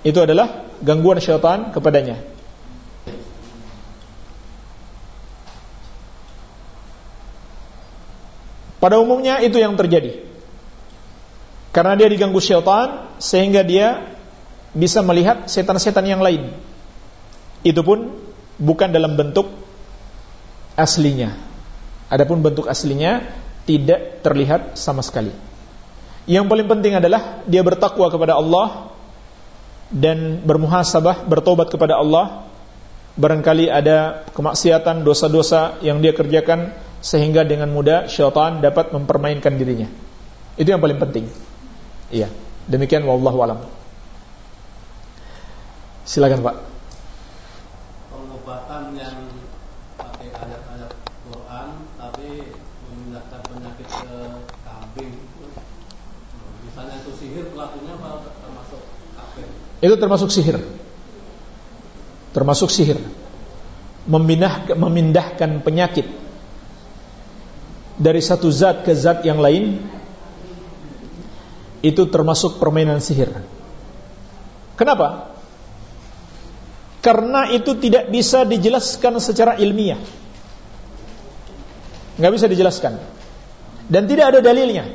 Itu adalah gangguan syaitan kepadanya. Pada umumnya itu yang terjadi. Karena dia diganggu syaitan sehingga dia bisa melihat setan-setan yang lain. Itu pun bukan dalam bentuk aslinya. Adapun bentuk aslinya tidak terlihat sama sekali. Yang paling penting adalah dia bertakwa kepada Allah dan bermuhasabah, bertobat kepada Allah. Barangkali ada kemaksiatan, dosa-dosa yang dia kerjakan sehingga dengan mudah syaitan dapat mempermainkan dirinya. Itu yang paling penting. Iya. Demikian wallahu alam. Silakan Pak. Itu termasuk sihir. Termasuk sihir. Memindah, memindahkan penyakit dari satu zat ke zat yang lain itu termasuk permainan sihir. Kenapa? Karena itu tidak bisa dijelaskan secara ilmiah. Nggak bisa dijelaskan. Dan tidak ada dalilnya.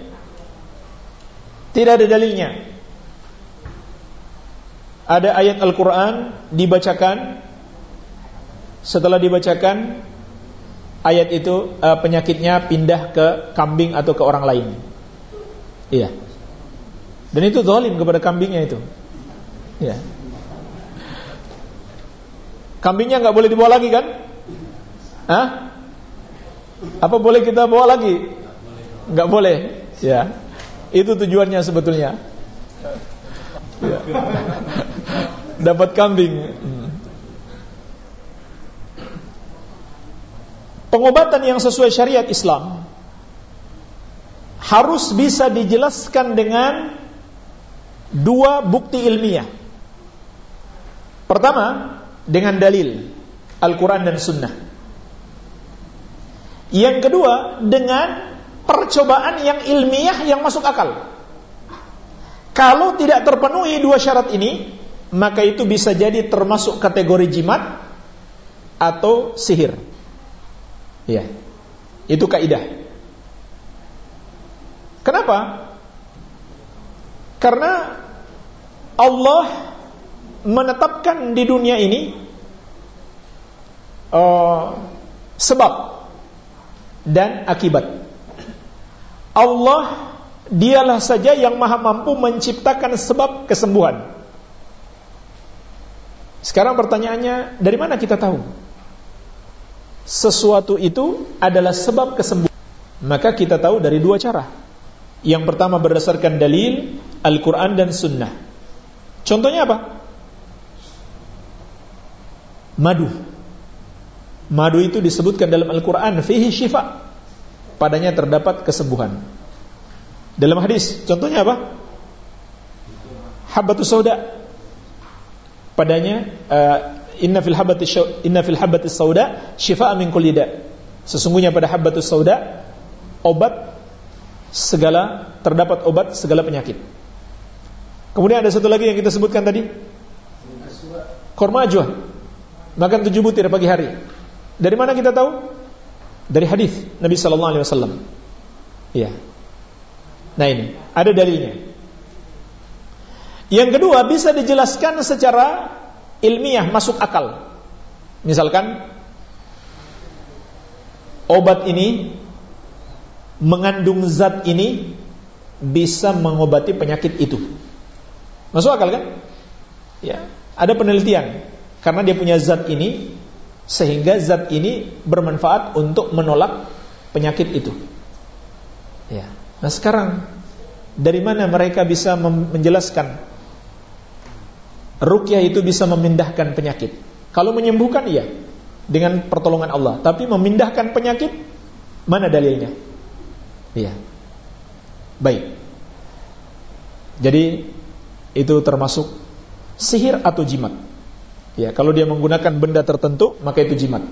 Tidak ada dalilnya ada ayat Al-Quran dibacakan setelah dibacakan ayat itu uh, penyakitnya pindah ke kambing atau ke orang lain. Iya. Dan itu zalim kepada kambingnya itu. Iya. Kambingnya nggak boleh dibawa lagi kan? Hah? Apa boleh kita bawa lagi? Nggak boleh. Ya. Itu tujuannya sebetulnya. Dapat kambing. Pengobatan yang sesuai syariat Islam harus bisa dijelaskan dengan dua bukti ilmiah. Pertama, dengan dalil Al-Quran dan Sunnah. Yang kedua, dengan percobaan yang ilmiah yang masuk akal. Kalau tidak terpenuhi dua syarat ini, maka itu bisa jadi termasuk kategori jimat atau sihir. Ya. Itu kaidah. Kenapa? Karena Allah menetapkan di dunia ini uh, sebab dan akibat. Allah dialah saja yang maha mampu menciptakan sebab kesembuhan. Sekarang pertanyaannya, dari mana kita tahu? sesuatu itu adalah sebab kesembuhan. Maka kita tahu dari dua cara. Yang pertama berdasarkan dalil Al-Quran dan Sunnah. Contohnya apa? Madu. Madu itu disebutkan dalam Al-Quran fihi syifa. Padanya terdapat kesembuhan. Dalam hadis, contohnya apa? Habbatus sauda. Padanya uh, inna fil habbati inna fil habbati sauda syifaa min kulli. Sesungguhnya pada habbatus sauda obat segala terdapat obat segala penyakit. Kemudian ada satu lagi yang kita sebutkan tadi. Korma ajwa. Makan tujuh butir pagi hari. Dari mana kita tahu? Dari hadis Nabi sallallahu alaihi wasallam. Iya. Nah ini, ada dalilnya. Yang kedua bisa dijelaskan secara ilmiah masuk akal. Misalkan obat ini mengandung zat ini bisa mengobati penyakit itu. Masuk akal kan? Ya, ada penelitian karena dia punya zat ini sehingga zat ini bermanfaat untuk menolak penyakit itu. Ya. Nah, sekarang dari mana mereka bisa menjelaskan Rukyah itu bisa memindahkan penyakit. Kalau menyembuhkan iya dengan pertolongan Allah, tapi memindahkan penyakit mana dalilnya? Iya. Baik. Jadi itu termasuk sihir atau jimat. Ya, kalau dia menggunakan benda tertentu, maka itu jimat.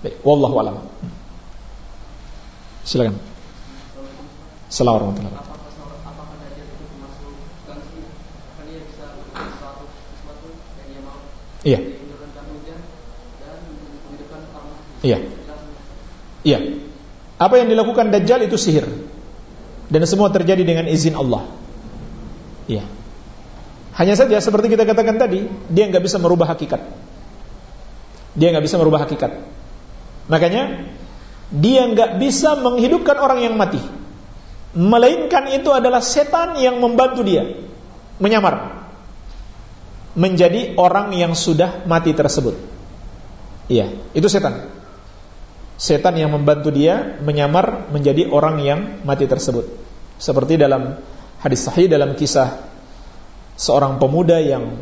Baik, wallahu alam. Silakan. Assalamualaikum warahmatullahi wabarakatuh. Iya. Iya. Iya. Apa yang dilakukan Dajjal itu sihir. Dan semua terjadi dengan izin Allah. Iya. Hanya saja seperti kita katakan tadi, dia nggak bisa merubah hakikat. Dia nggak bisa merubah hakikat. Makanya dia nggak bisa menghidupkan orang yang mati. Melainkan itu adalah setan yang membantu dia menyamar menjadi orang yang sudah mati tersebut. Iya, itu setan. Setan yang membantu dia menyamar menjadi orang yang mati tersebut. Seperti dalam hadis sahih dalam kisah seorang pemuda yang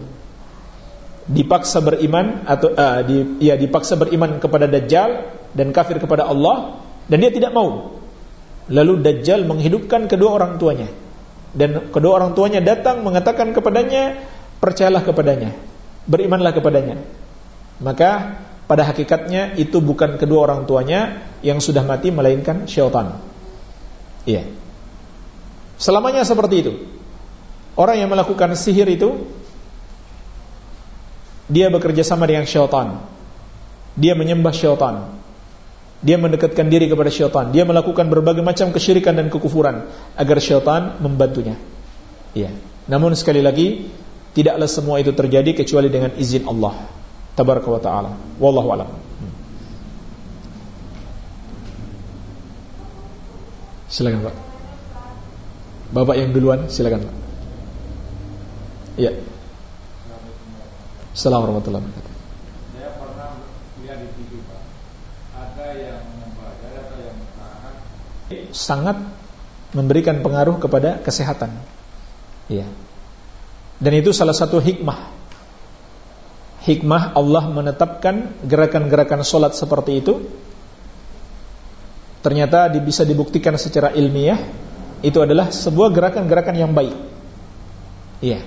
dipaksa beriman atau uh, di, ya dipaksa beriman kepada Dajjal dan kafir kepada Allah dan dia tidak mau. Lalu Dajjal menghidupkan kedua orang tuanya dan kedua orang tuanya datang mengatakan kepadanya percayalah kepadanya, berimanlah kepadanya. Maka pada hakikatnya itu bukan kedua orang tuanya yang sudah mati melainkan syaitan. Iya. Selamanya seperti itu. Orang yang melakukan sihir itu dia bekerja sama dengan syaitan. Dia menyembah syaitan. Dia mendekatkan diri kepada syaitan. Dia melakukan berbagai macam kesyirikan dan kekufuran agar syaitan membantunya. Iya. Namun sekali lagi Tidaklah semua itu terjadi kecuali dengan izin Allah Tabaraka wa ta'ala Wallahu alam Silakan Pak. Bapak yang duluan, silakan Pak. Iya. Assalamualaikum warahmatullahi wabarakatuh.
Saya pernah lihat di TV Pak, ada yang membaca, ada yang mengatakan
sangat memberikan pengaruh kepada kesehatan. Iya. Dan itu salah satu hikmah. Hikmah Allah menetapkan gerakan-gerakan solat seperti itu. Ternyata bisa dibuktikan secara ilmiah itu adalah sebuah gerakan-gerakan yang baik. Iya.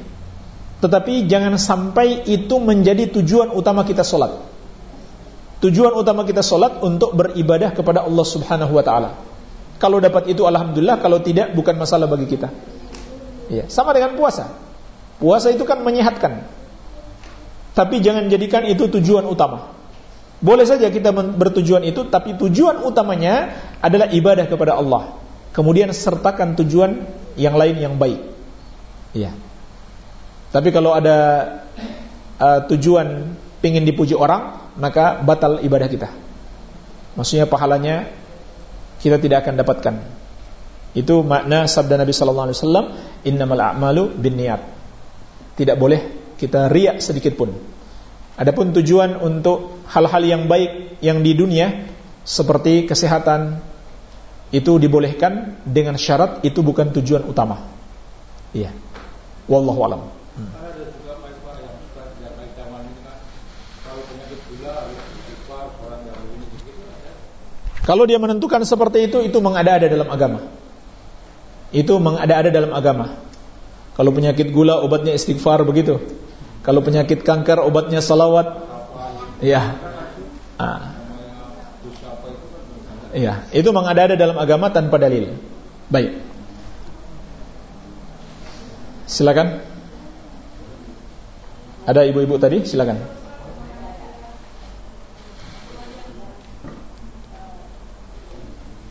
Tetapi jangan sampai itu menjadi tujuan utama kita solat. Tujuan utama kita solat untuk beribadah kepada Allah Subhanahu Wa Taala. Kalau dapat itu alhamdulillah, kalau tidak bukan masalah bagi kita. Ya, sama dengan puasa. Puasa itu kan menyehatkan. Tapi jangan jadikan itu tujuan utama. Boleh saja kita bertujuan itu, tapi tujuan utamanya adalah ibadah kepada Allah. Kemudian sertakan tujuan yang lain yang baik. Ya. Tapi kalau ada uh, tujuan ingin dipuji orang, maka batal ibadah kita. Maksudnya pahalanya kita tidak akan dapatkan. Itu makna sabda Nabi sallallahu alaihi wasallam, "Innamal a'malu binniyat." Tidak boleh kita riak sedikit pun. Adapun tujuan untuk hal-hal yang baik yang di dunia seperti kesehatan itu dibolehkan dengan syarat itu bukan tujuan utama. Iya. Wallahu alam.
Hmm. Ada juga Pak yang suka sejak zaman ini kan kalau penyakit gula harus istighfar orang yang begini begitu ya.
Kalau dia menentukan seperti itu itu mengada-ada dalam agama. Itu mengada-ada dalam agama. Kalau penyakit gula obatnya istighfar begitu. Kalau penyakit kanker obatnya salawat. Iya. Ah. Iya, itu mengada-ada dalam agama tanpa dalil. Baik. Silakan. Ada ibu-ibu tadi? Silakan.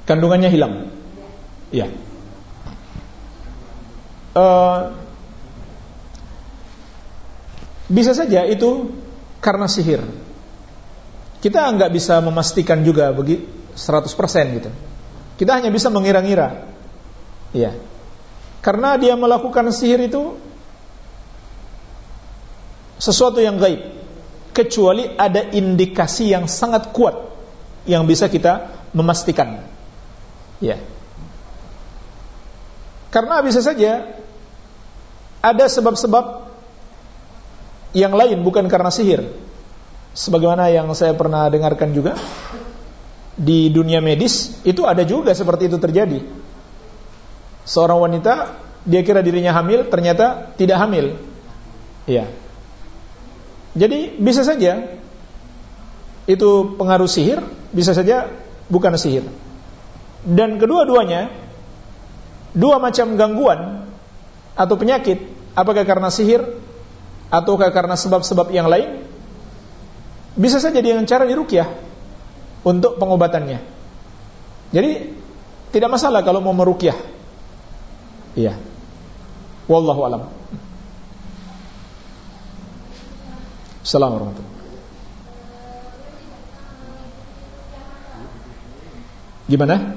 Kandungannya hilang. Iya. Uh, bisa saja itu karena sihir. Kita nggak bisa memastikan juga bagi 100% gitu. Kita hanya bisa mengira-ngira. Iya. Karena dia melakukan sihir itu sesuatu yang gaib kecuali ada indikasi yang sangat kuat yang bisa kita memastikan. Ya. Karena bisa saja ada sebab-sebab yang lain bukan karena sihir. Sebagaimana yang saya pernah dengarkan juga di dunia medis itu ada juga seperti itu terjadi. Seorang wanita dia kira dirinya hamil ternyata tidak hamil. Iya. Jadi bisa saja itu pengaruh sihir, bisa saja bukan sihir. Dan kedua-duanya dua macam gangguan atau penyakit, apakah karena sihir ataukah karena sebab-sebab yang lain, bisa saja dengan cara dirukyah untuk pengobatannya. Jadi tidak masalah kalau mau merukyah. Iya. Wallahu alam. Assalamualaikum Gimana?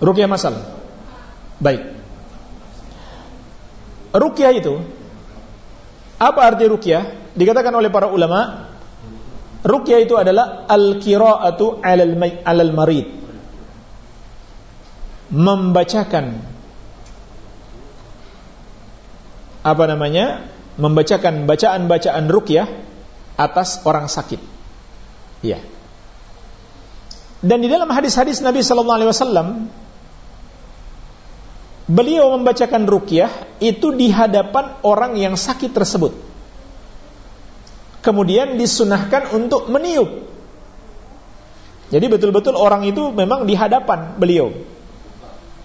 Rukyah masal. Baik. Rukyah itu apa arti rukyah? Dikatakan oleh para ulama, rukyah itu adalah al-qira'atu 'alal alal marid. Membacakan apa namanya? Membacakan bacaan-bacaan rukyah atas orang sakit. Iya. Dan di dalam hadis-hadis Nabi sallallahu alaihi wasallam beliau membacakan rukyah itu di hadapan orang yang sakit tersebut. Kemudian disunahkan untuk meniup. Jadi betul-betul orang itu memang di hadapan beliau.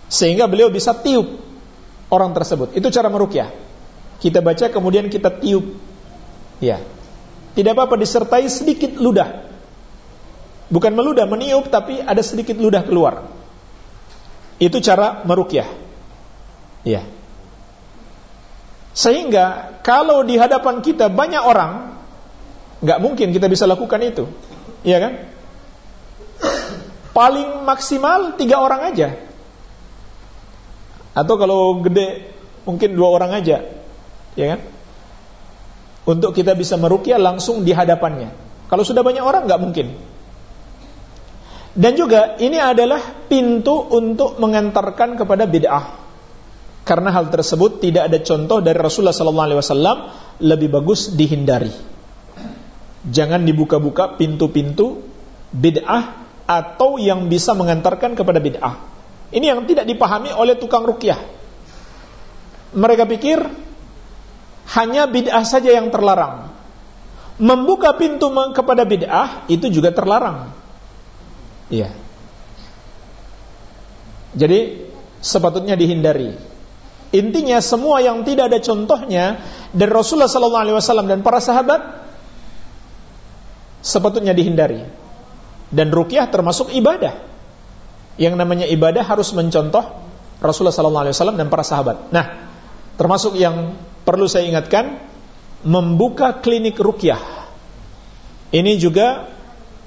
Sehingga beliau bisa tiup orang tersebut. Itu cara merukyah. Kita baca kemudian kita tiup. Ya. Tidak apa-apa disertai sedikit ludah. Bukan meludah, meniup tapi ada sedikit ludah keluar. Itu cara merukyah. Ya. Sehingga kalau di hadapan kita banyak orang, nggak mungkin kita bisa lakukan itu, iya kan? paling maksimal tiga orang aja. Atau kalau gede mungkin dua orang aja, ya kan? Untuk kita bisa merukyah langsung di hadapannya. Kalau sudah banyak orang nggak mungkin. Dan juga ini adalah pintu untuk mengantarkan kepada bid'ah. Karena hal tersebut tidak ada contoh dari Rasulullah SAW lebih bagus dihindari. Jangan dibuka-buka pintu-pintu bid'ah atau yang bisa mengantarkan kepada bid'ah. Ini yang tidak dipahami oleh tukang rukyah. Mereka pikir hanya bid'ah saja yang terlarang. Membuka pintu kepada bid'ah itu juga terlarang. Iya. Jadi sepatutnya dihindari. Intinya semua yang tidak ada contohnya dari Rasulullah SAW dan para sahabat sepatutnya dihindari dan rukyah termasuk ibadah. Yang namanya ibadah harus mencontoh Rasulullah SAW dan para sahabat. Nah, termasuk yang perlu saya ingatkan, membuka klinik rukyah. Ini juga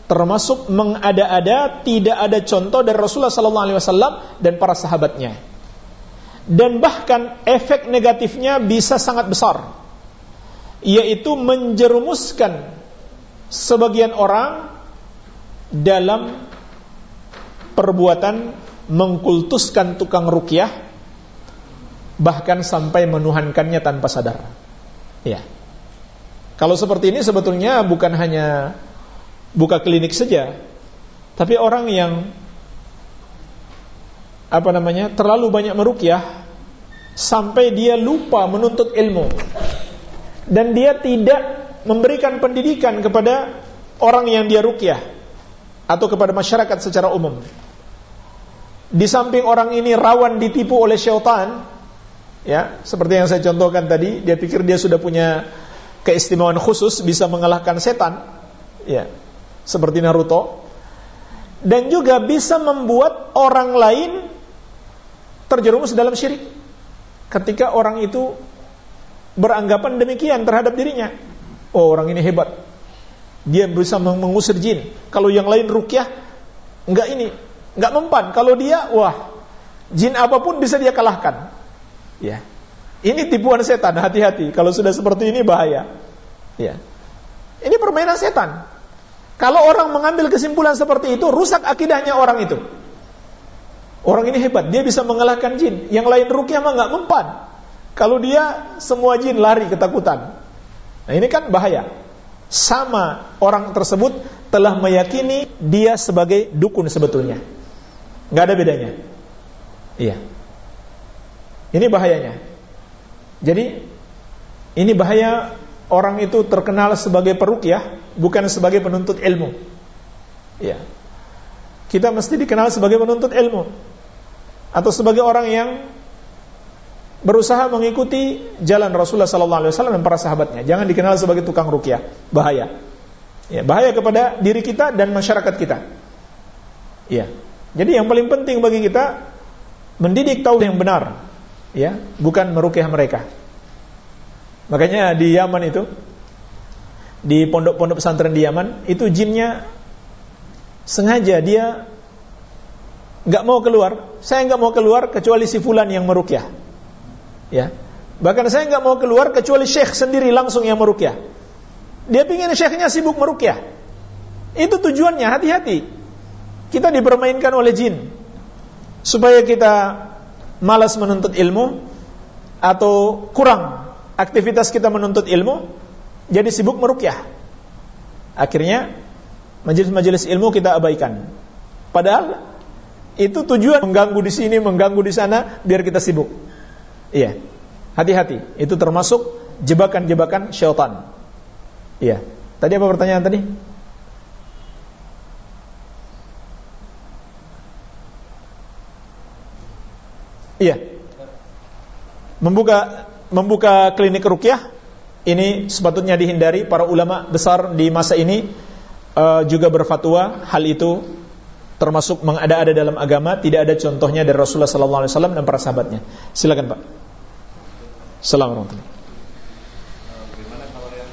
termasuk mengada-ada, tidak ada contoh dari Rasulullah SAW dan para sahabatnya. Dan bahkan efek negatifnya bisa sangat besar, yaitu menjerumuskan sebagian orang dalam perbuatan mengkultuskan tukang rukyah bahkan sampai menuhankannya tanpa sadar. Ya. Kalau seperti ini sebetulnya bukan hanya buka klinik saja, tapi orang yang apa namanya terlalu banyak merukyah sampai dia lupa menuntut ilmu dan dia tidak memberikan pendidikan kepada orang yang dia rukyah atau kepada masyarakat secara umum. Di samping orang ini rawan ditipu oleh syaitan, ya, seperti yang saya contohkan tadi, dia pikir dia sudah punya keistimewaan khusus bisa mengalahkan setan, ya, seperti Naruto. Dan juga bisa membuat orang lain terjerumus dalam syirik. Ketika orang itu beranggapan demikian terhadap dirinya. Oh, orang ini hebat dia bisa mengusir jin. Kalau yang lain rukyah, enggak ini, enggak mempan. Kalau dia, wah, jin apa pun bisa dia kalahkan. Ya. Ini tipuan setan, hati-hati. Kalau sudah seperti ini bahaya. Ya. Ini permainan setan. Kalau orang mengambil kesimpulan seperti itu, rusak akidahnya orang itu. Orang ini hebat, dia bisa mengalahkan jin. Yang lain rukyah mah enggak mempan. Kalau dia semua jin lari ketakutan. Nah, ini kan bahaya sama orang tersebut telah meyakini dia sebagai dukun sebetulnya. Nggak ada bedanya. Iya. Ini bahayanya. Jadi ini bahaya orang itu terkenal sebagai perukyah bukan sebagai penuntut ilmu. Iya. Kita mesti dikenal sebagai penuntut ilmu atau sebagai orang yang berusaha mengikuti jalan Rasulullah sallallahu alaihi wasallam dan para sahabatnya. Jangan dikenal sebagai tukang rukyah, bahaya. Ya, bahaya kepada diri kita dan masyarakat kita. Ya. Jadi yang paling penting bagi kita mendidik tauhid yang benar, ya, bukan merukyah mereka. Makanya di Yaman itu di pondok-pondok pesantren di Yaman itu jinnya sengaja dia nggak mau keluar. Saya nggak mau keluar kecuali si fulan yang merukyah. Ya. Bahkan saya nggak mau keluar kecuali syekh sendiri langsung yang merukyah. Dia pingin syekhnya sibuk merukyah. Itu tujuannya, hati-hati. Kita dipermainkan oleh jin. Supaya kita malas menuntut ilmu atau kurang aktivitas kita menuntut ilmu, jadi sibuk merukyah. Akhirnya majelis-majelis ilmu kita abaikan. Padahal itu tujuan mengganggu di sini, mengganggu di sana biar kita sibuk. Iya. Hati-hati, itu termasuk jebakan-jebakan syaitan. Iya. Tadi apa pertanyaan tadi? Iya. Membuka membuka klinik rukyah ini sepatutnya dihindari para ulama besar di masa ini uh, juga berfatwa hal itu termasuk mengada-ada dalam agama tidak ada contohnya dari Rasulullah sallallahu alaihi wasallam dan para sahabatnya. Silakan, Pak. Assalamualaikum warahmatullahi
Bagaimana kalau yang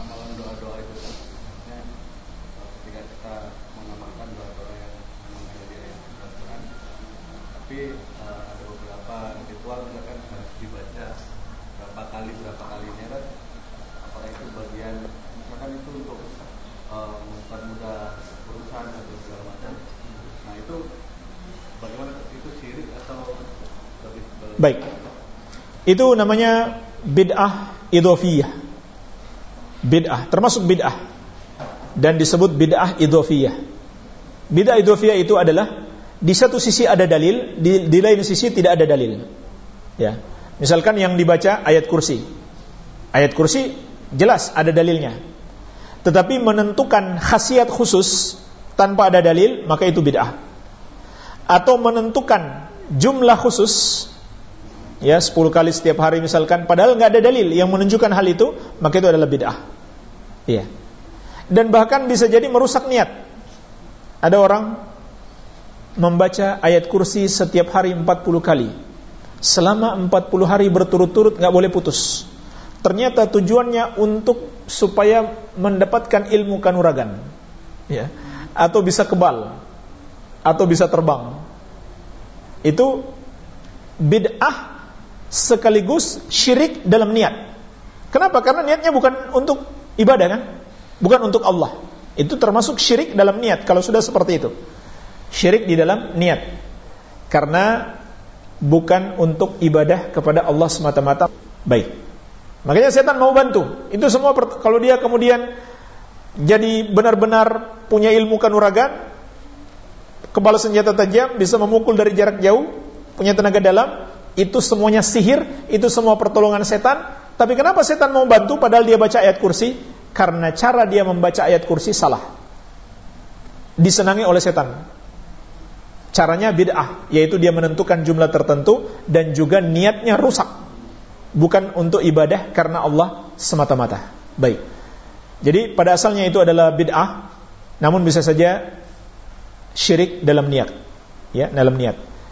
amalan doa-doa itu ketika kita mengamalkan doa-doa
tapi uh, ada beberapa ritual misalkan harus dibaca berapa kali berapa kalinya kan apakah itu bagian misalkan itu untuk uh, mempermudah urusan atau segala macam nah itu bagaimana itu syirik atau lebih
baik itu namanya bid'ah idhofiyah bid'ah termasuk bid'ah dan disebut bid'ah idhofiyah bid'ah idhofiyah itu adalah di satu sisi ada dalil, di, di lain sisi tidak ada dalil. Ya. Misalkan yang dibaca ayat kursi. Ayat kursi jelas ada dalilnya. Tetapi menentukan khasiat khusus tanpa ada dalil, maka itu bid'ah. Atau menentukan jumlah khusus ya 10 kali setiap hari misalkan padahal nggak ada dalil yang menunjukkan hal itu, maka itu adalah bid'ah. Iya. Dan bahkan bisa jadi merusak niat. Ada orang membaca ayat kursi setiap hari 40 kali. Selama 40 hari berturut-turut nggak boleh putus. Ternyata tujuannya untuk supaya mendapatkan ilmu kanuragan. Ya. Atau bisa kebal. Atau bisa terbang. Itu bid'ah sekaligus syirik dalam niat. Kenapa? Karena niatnya bukan untuk ibadah kan? Bukan untuk Allah. Itu termasuk syirik dalam niat kalau sudah seperti itu syirik di dalam niat karena bukan untuk ibadah kepada Allah semata-mata baik makanya setan mau bantu itu semua kalau dia kemudian jadi benar-benar punya ilmu kanuragan kepala senjata tajam bisa memukul dari jarak jauh punya tenaga dalam itu semuanya sihir itu semua pertolongan setan tapi kenapa setan mau bantu padahal dia baca ayat kursi karena cara dia membaca ayat kursi salah disenangi oleh setan Caranya bid'ah, yaitu dia menentukan jumlah tertentu dan juga niatnya rusak. Bukan untuk ibadah karena Allah semata-mata. Baik. Jadi pada asalnya itu adalah bid'ah, namun bisa saja syirik dalam niat. Ya, dalam niat.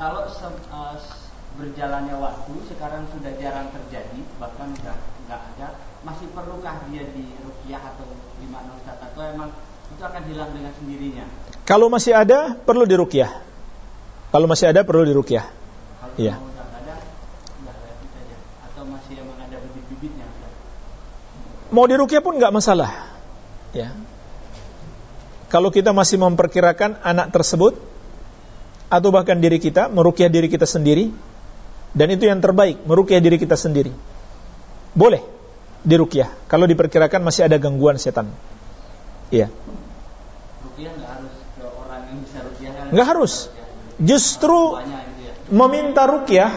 kalau se, uh, berjalannya waktu sekarang sudah jarang terjadi bahkan nggak nggak ada masih perlukah dia di rukyah atau di mana Ustaz atau emang itu akan hilang dengan sendirinya?
Kalau masih ada perlu di rukyah kalau masih ada perlu di rukyah iya. mau dirukyah pun nggak masalah. Ya. Kalau kita masih memperkirakan anak tersebut atau bahkan diri kita merukyah diri kita sendiri dan itu yang terbaik merukyah diri kita sendiri. Boleh dirukyah kalau diperkirakan masih ada gangguan setan. Iya.
Rukyah nggak harus ke orang yang bisa rukyah.
Nggak harus. Justru gitu ya. meminta rukyah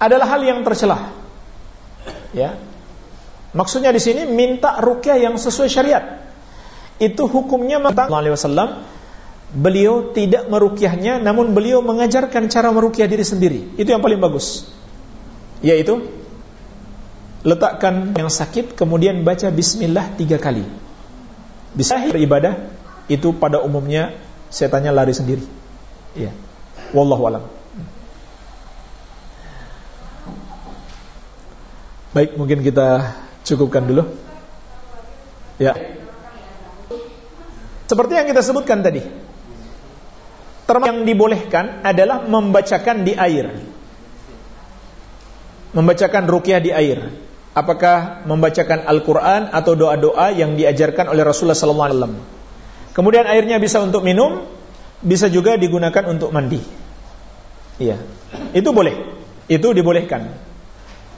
adalah hal yang tercelah. Ya, Maksudnya di sini minta rukyah yang sesuai syariat. Itu hukumnya Alaihi Wasallam beliau tidak merukyahnya namun beliau mengajarkan cara merukyah diri sendiri. Itu yang paling bagus. Yaitu letakkan yang sakit kemudian baca bismillah tiga kali. Bisa beribadah itu pada umumnya setannya lari sendiri. Iya. Wallahu alam. Baik, mungkin kita Cukupkan dulu. Ya. Seperti yang kita sebutkan tadi. Termasuk yang dibolehkan adalah membacakan di air. Membacakan rukyah di air. Apakah membacakan Al-Quran atau doa-doa yang diajarkan oleh Rasulullah SAW. Kemudian airnya bisa untuk minum, bisa juga digunakan untuk mandi. Iya, itu boleh, itu dibolehkan.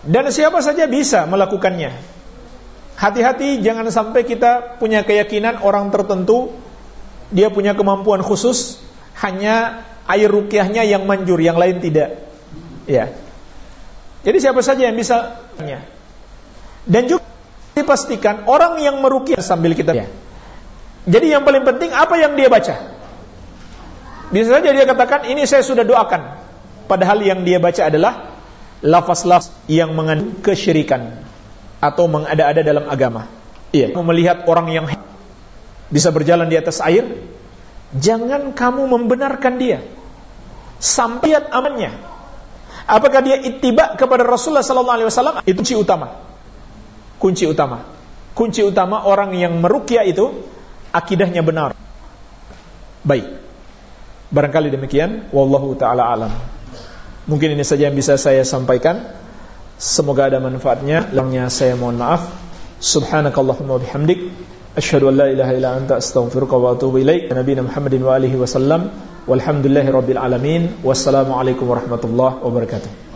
Dan siapa saja bisa melakukannya. Hati-hati jangan sampai kita punya keyakinan orang tertentu dia punya kemampuan khusus hanya air rukyahnya yang manjur, yang lain tidak. Ya. Jadi siapa saja yang bisa Dan juga dipastikan orang yang merukyah sambil kita ya. Jadi yang paling penting apa yang dia baca? Bisa saja dia katakan ini saya sudah doakan. Padahal yang dia baca adalah lafaz-lafaz yang mengandung kesyirikan atau mengada-ada dalam agama. Iya, melihat orang yang bisa berjalan di atas air, jangan kamu membenarkan dia sampai amannya. Apakah dia ittiba kepada Rasulullah sallallahu alaihi wasallam? Itu kunci utama. Kunci utama. Kunci utama orang yang meruqyah itu akidahnya benar. Baik. Barangkali demikian, wallahu taala alam. Mungkin ini saja yang bisa saya sampaikan. Semoga ada manfaatnya. Langnya saya mohon maaf. Subhanakallahumma bihamdik asyhadu an la ilaha illa anta astaghfiruka wa atubu ilaik. Nabiyina Muhammadin wa alihi wasallam. Walhamdulillahi rabbil alamin. Wassalamualaikum warahmatullahi wabarakatuh.